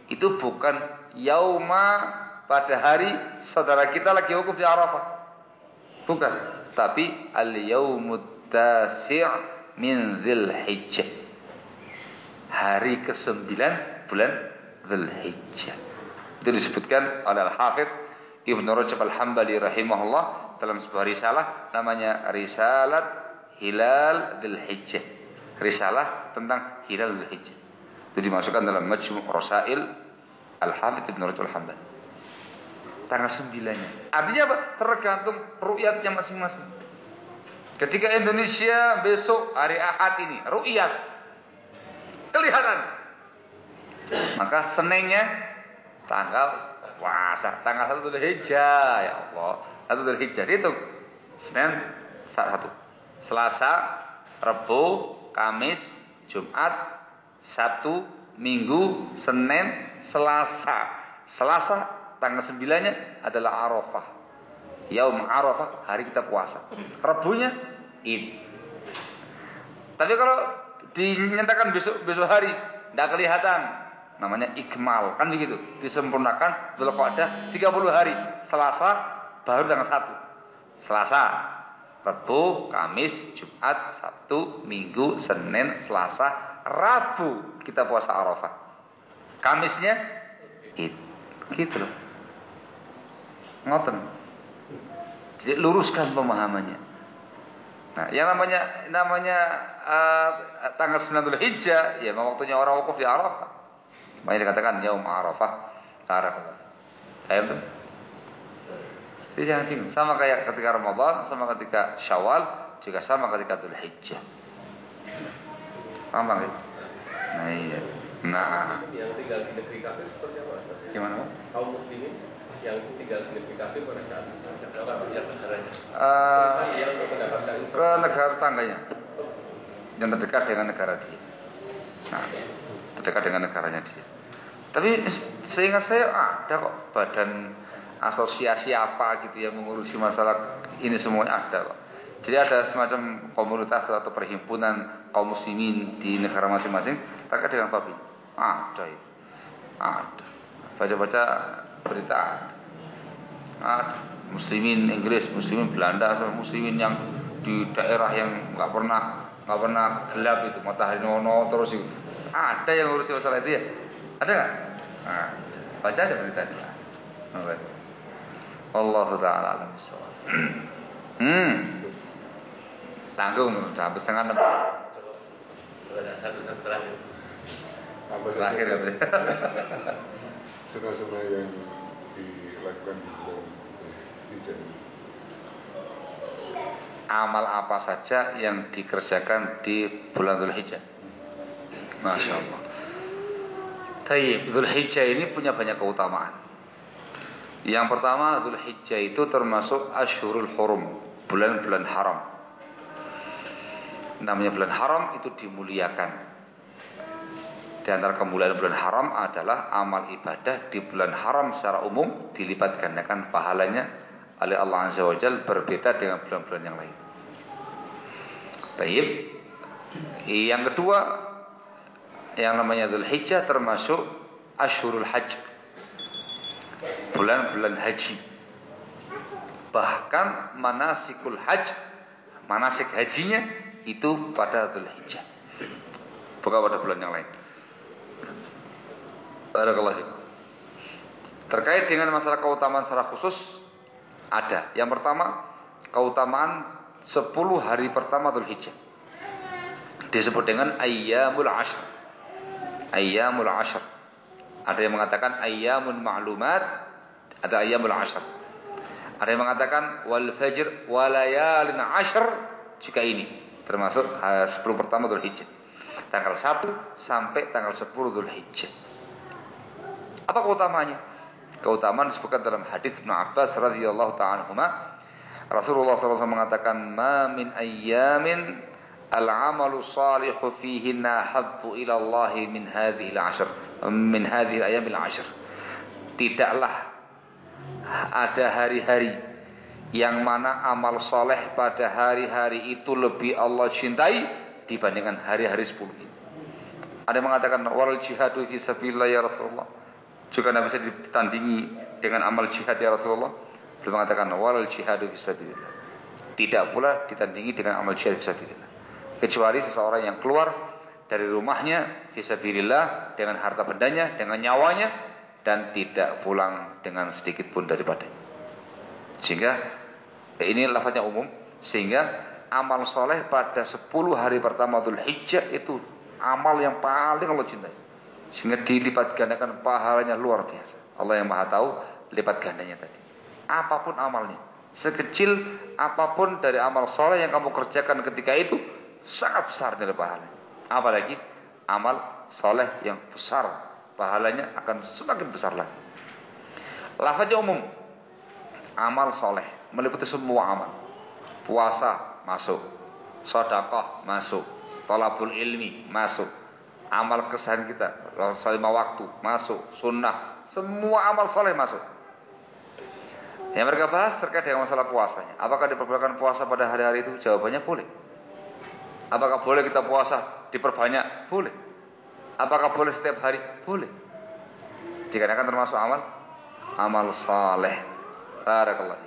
itu bukan yauma pada hari saudara kita lagi wukuf di Arafah. Bukan, tapi al-yaumut tasi' min Dzulhijjah. Hari ke-9 bulan Dzulhijjah. Itu disebutkan oleh Al-Hafidz Ibnu Rajab Al-Hambali rahimahullah dalam sebuah risalah namanya Risalat Hilal Dzulhijjah. Risalah tentang Hilal Dzulhijjah. Itu dimasukkan dalam Majmu' Rasail Al-Hafidz Ibnu Rajab Al-Hambali. Tanggal sembilannya. Artinya apa? Tergantung ru'yatnya masing-masing. Ketika Indonesia besok hari Ahad ini, ru'yat. Kelihatan. Maka Seninnya tanggal puasa, tanggal satu Hijjah, ya Allah. Satu Hijjah itu Senin satu. Selasa, Rabu, Kamis, Jumat, Sabtu, Minggu, Senin, Selasa. Selasa tanggal sembilannya adalah Arafah. Yaum Arafah, hari kita puasa. Rebunya Id. Tapi kalau dinyatakan besok besok hari tidak kelihatan, namanya ikmal, kan begitu. Disempurnakan ada 30 hari. Selasa baru tanggal satu. Selasa, Rabu, Kamis, Jumat, Sabtu, Minggu, Senin, Selasa, Rabu kita puasa Arafah. Kamisnya Id. Gitu loh. Ngoten. Jadi luruskan pemahamannya. Nah, yang namanya namanya uh, tanggal 9 Hijjah, ya memang waktunya orang wukuf di Arafah. Makanya dikatakan yaum Arafah. Arafah. Ayam tuh. Jadi jangan bingung. Sama kayak ketika Ramadan, sama ketika Syawal, juga sama ketika Dhul Hijjah. Paham gitu? Nah iya. Nah. Yang tinggal di negeri kafir seperti apa? Gimana? Kaum muslimin yang tinggal di kafir pada saat uh, ke negara tangganya yang terdekat dengan negara dia. Nah terdekat dengan negaranya dia. Tapi seingat saya ada kok badan asosiasi apa gitu yang mengurusi masalah ini semuanya ada kok. Jadi ada semacam komunitas atau perhimpunan kaum muslimin di negara masing-masing terkait dengan babi ada itu. Ada. Baca-baca berita. Ada muslimin Inggris muslimin Belanda muslimin yang di daerah yang nggak pernah nggak pernah gelap itu matahari nono terus itu. Ada yang ngurusin masalah itu ya? Ada nggak? Nah, baca aja berita itu Allah taala alam hmm. Tanggung udah habis setengah enam. Terakhir. Ya sunnah-sunnah yang dilakukan di bulan Hijjah amal apa saja yang dikerjakan di bulan Dhul Hijjah Masya Allah. Tayyib, Dhul Hijjah ini punya banyak keutamaan. Yang pertama Dhul Hijjah itu termasuk Ashurul Hurum bulan-bulan haram. Namanya bulan haram itu dimuliakan di antara kemuliaan bulan haram adalah amal ibadah di bulan haram secara umum dilipat gandakan pahalanya oleh Allah Azza wa Jal berbeda dengan bulan-bulan yang lain. Baik. Yang kedua yang namanya Dhul Hijjah termasuk Ashurul Hajj. Bulan-bulan haji. Bahkan manasikul hajj, manasik hajinya itu pada Dhul Hijjah. Bukan pada bulan yang lain. Barakallahu Terkait dengan masalah keutamaan secara khusus ada. Yang pertama, keutamaan 10 hari pertama Dhul Hijjah. Disebut dengan ayyamul ashr. Ayyamul ashr. Ada yang mengatakan ayyamun ma'lumat, ada ayyamul ashr. Ada yang mengatakan wal fajr walayalin ashr juga ini termasuk 10 pertama Dhul Hijjah. Tanggal 1 sampai tanggal 10 Dhul Hijjah. Apa keutamanya? Keutamaan disebutkan dalam hadis Ibnu Abbas radhiyallahu taala Rasulullah SAW mengatakan, "Ma min ayyamin al-amalu salihu fihinna habbu ila Allah min hadhihi al-ashr, min hadhihi al-ayyam al-ashr." Tidaklah ada hari-hari yang mana amal soleh pada hari-hari itu lebih Allah cintai dibandingkan hari-hari sepuluh ini. Ada yang mengatakan wal jihadu fi sabilillah ya Rasulullah. Juga tidak bisa ditandingi dengan amal jihad ya Rasulullah. Beliau mengatakan wal jihadu fi sabilillah. Tidak pula ditandingi dengan amal jihad fi sabilillah. Kecuali seseorang yang keluar dari rumahnya fi sabilillah dengan harta bendanya, dengan nyawanya dan tidak pulang dengan sedikit pun daripadanya. Sehingga ini lafaznya umum sehingga amal soleh pada 10 hari pertama Dhul Hijjah itu amal yang paling Allah cintai. Sehingga dilipat gandakan pahalanya luar biasa. Allah yang maha tahu lipat gandanya tadi. Apa pun amalnya. Sekecil apa pun dari amal soleh yang kamu kerjakan ketika itu. Sangat besar nilai pahalanya. Apalagi amal soleh yang besar. Pahalanya akan semakin besar lagi. Lafaznya umum. Amal soleh. Meliputi semua amal. Puasa masuk. Sodakoh masuk Tolabul ilmi masuk. Amal kesahan kita. Lima waktu masuk. Sunnah. Semua amal soleh masuk. Yang mereka bahas terkait dengan masalah puasanya. Apakah diperbolehkan puasa pada hari-hari itu? Jawabannya boleh. Apakah boleh kita puasa diperbanyak? Boleh. Apakah boleh setiap hari? Boleh. Dikatakan termasuk amal amal saleh. Barakallah.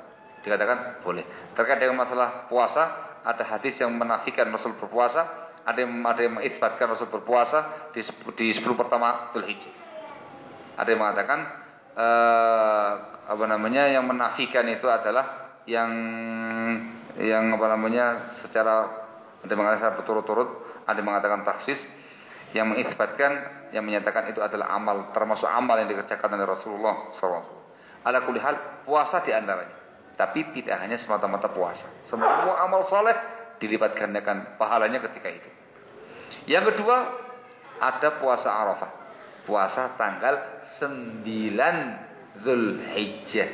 Dikatakan boleh. Terkait dengan masalah puasa, ada hadis yang menafikan Rasul berpuasa, ada yang ada yang mengisbatkan Rasul berpuasa di di 10 pertama Dzulhijjah. Ada yang mengatakan uh, apa namanya yang menafikan itu adalah yang yang apa namanya secara ada yang mengatakan berturut-turut, ada yang mengatakan taksis, yang mengisbatkan yang menyatakan itu adalah amal termasuk amal yang dikerjakan oleh Rasulullah SAW. Ada kulihal puasa di antaranya. Tapi tidak hanya semata-mata puasa. Semua amal soleh dilipat gandakan pahalanya ketika itu. Yang kedua, ada puasa Arafah. Puasa tanggal 9 Zulhijjah.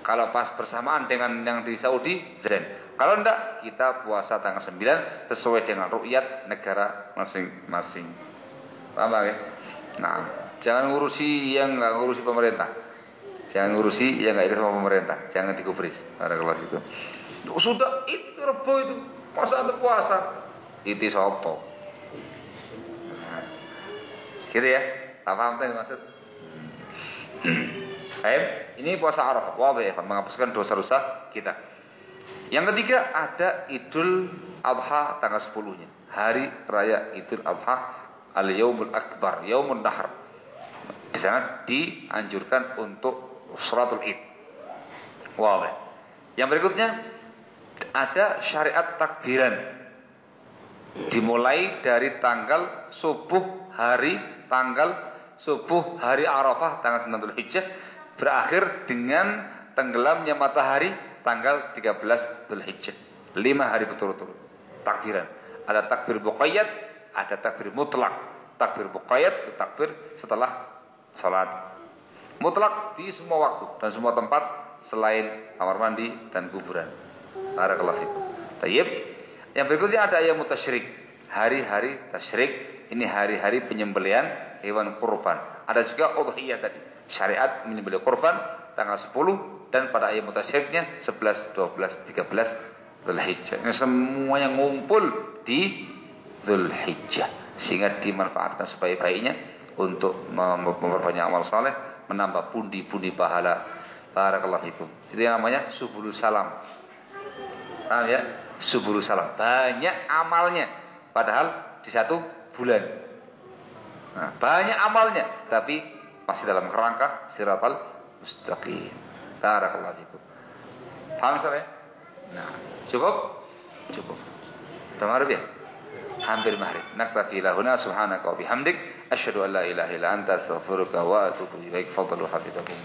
Kalau pas bersamaan dengan yang di Saudi, zen. Kalau enggak, kita puasa tanggal 9 sesuai dengan rukyat negara masing-masing. Paham ya? Nah, jangan ngurusi yang enggak ngurusi pemerintah. Jangan ngurusi yang enggak ikut sama pemerintah. Jangan digubris. Ada kelas itu. Sudah itu rebo itu masa ada puasa. Itu sopo. Gitu ya. Tak paham tadi maksud? Baik, ini puasa Arafah. Wah, ya, menghapuskan dosa-dosa kita. Yang ketiga ada Idul Adha tanggal 10-nya. Hari raya Idul Adha al-Yaumul Akbar, Yaumul Nahar. Di sana dianjurkan untuk sholatul Id. Wah, yang berikutnya ada syariat takbiran. Dimulai dari tanggal subuh hari tanggal subuh hari Arafah tanggal 9 Hijjah berakhir dengan tenggelamnya matahari tanggal 13 Hijjah. Lima hari berturut-turut. Takbiran. Ada takbir buqayyad, ada takbir mutlak. Takbir buqayyad takbir setelah salat. Mutlak di semua waktu dan semua tempat selain kamar mandi dan kuburan. Barakallahu fikum. Tayyib. Yang berikutnya ada ayat mutasyrik. Hari-hari tasyrik. Ini hari-hari penyembelian hewan kurban. Ada juga udhiyah tadi. Syariat menyembelih kurban tanggal 10 dan pada ayat mutasyiriknya 11, 12, 13 Dzulhijjah. Ini semuanya ngumpul di Dzulhijjah sehingga dimanfaatkan sebaik-baiknya untuk memperbanyak amal saleh, menambah pundi-pundi pahala. Barakallahu fikum. Itu yang namanya subulus salam. Paham ya? Suburu salam. Banyak amalnya. Padahal di satu bulan. Nah, banyak amalnya. Tapi masih dalam kerangka siratal mustaqim. Barakallahu fikum. Paham saya? Nah, cukup? Cukup. Tamaruf ya? Hampir maghrib. Naktafi lahuna subhanaka wa bihamdik. Asyhadu an la ilaha anta astaghfiruka wa atubu ilaik. Fadlu hafizakum.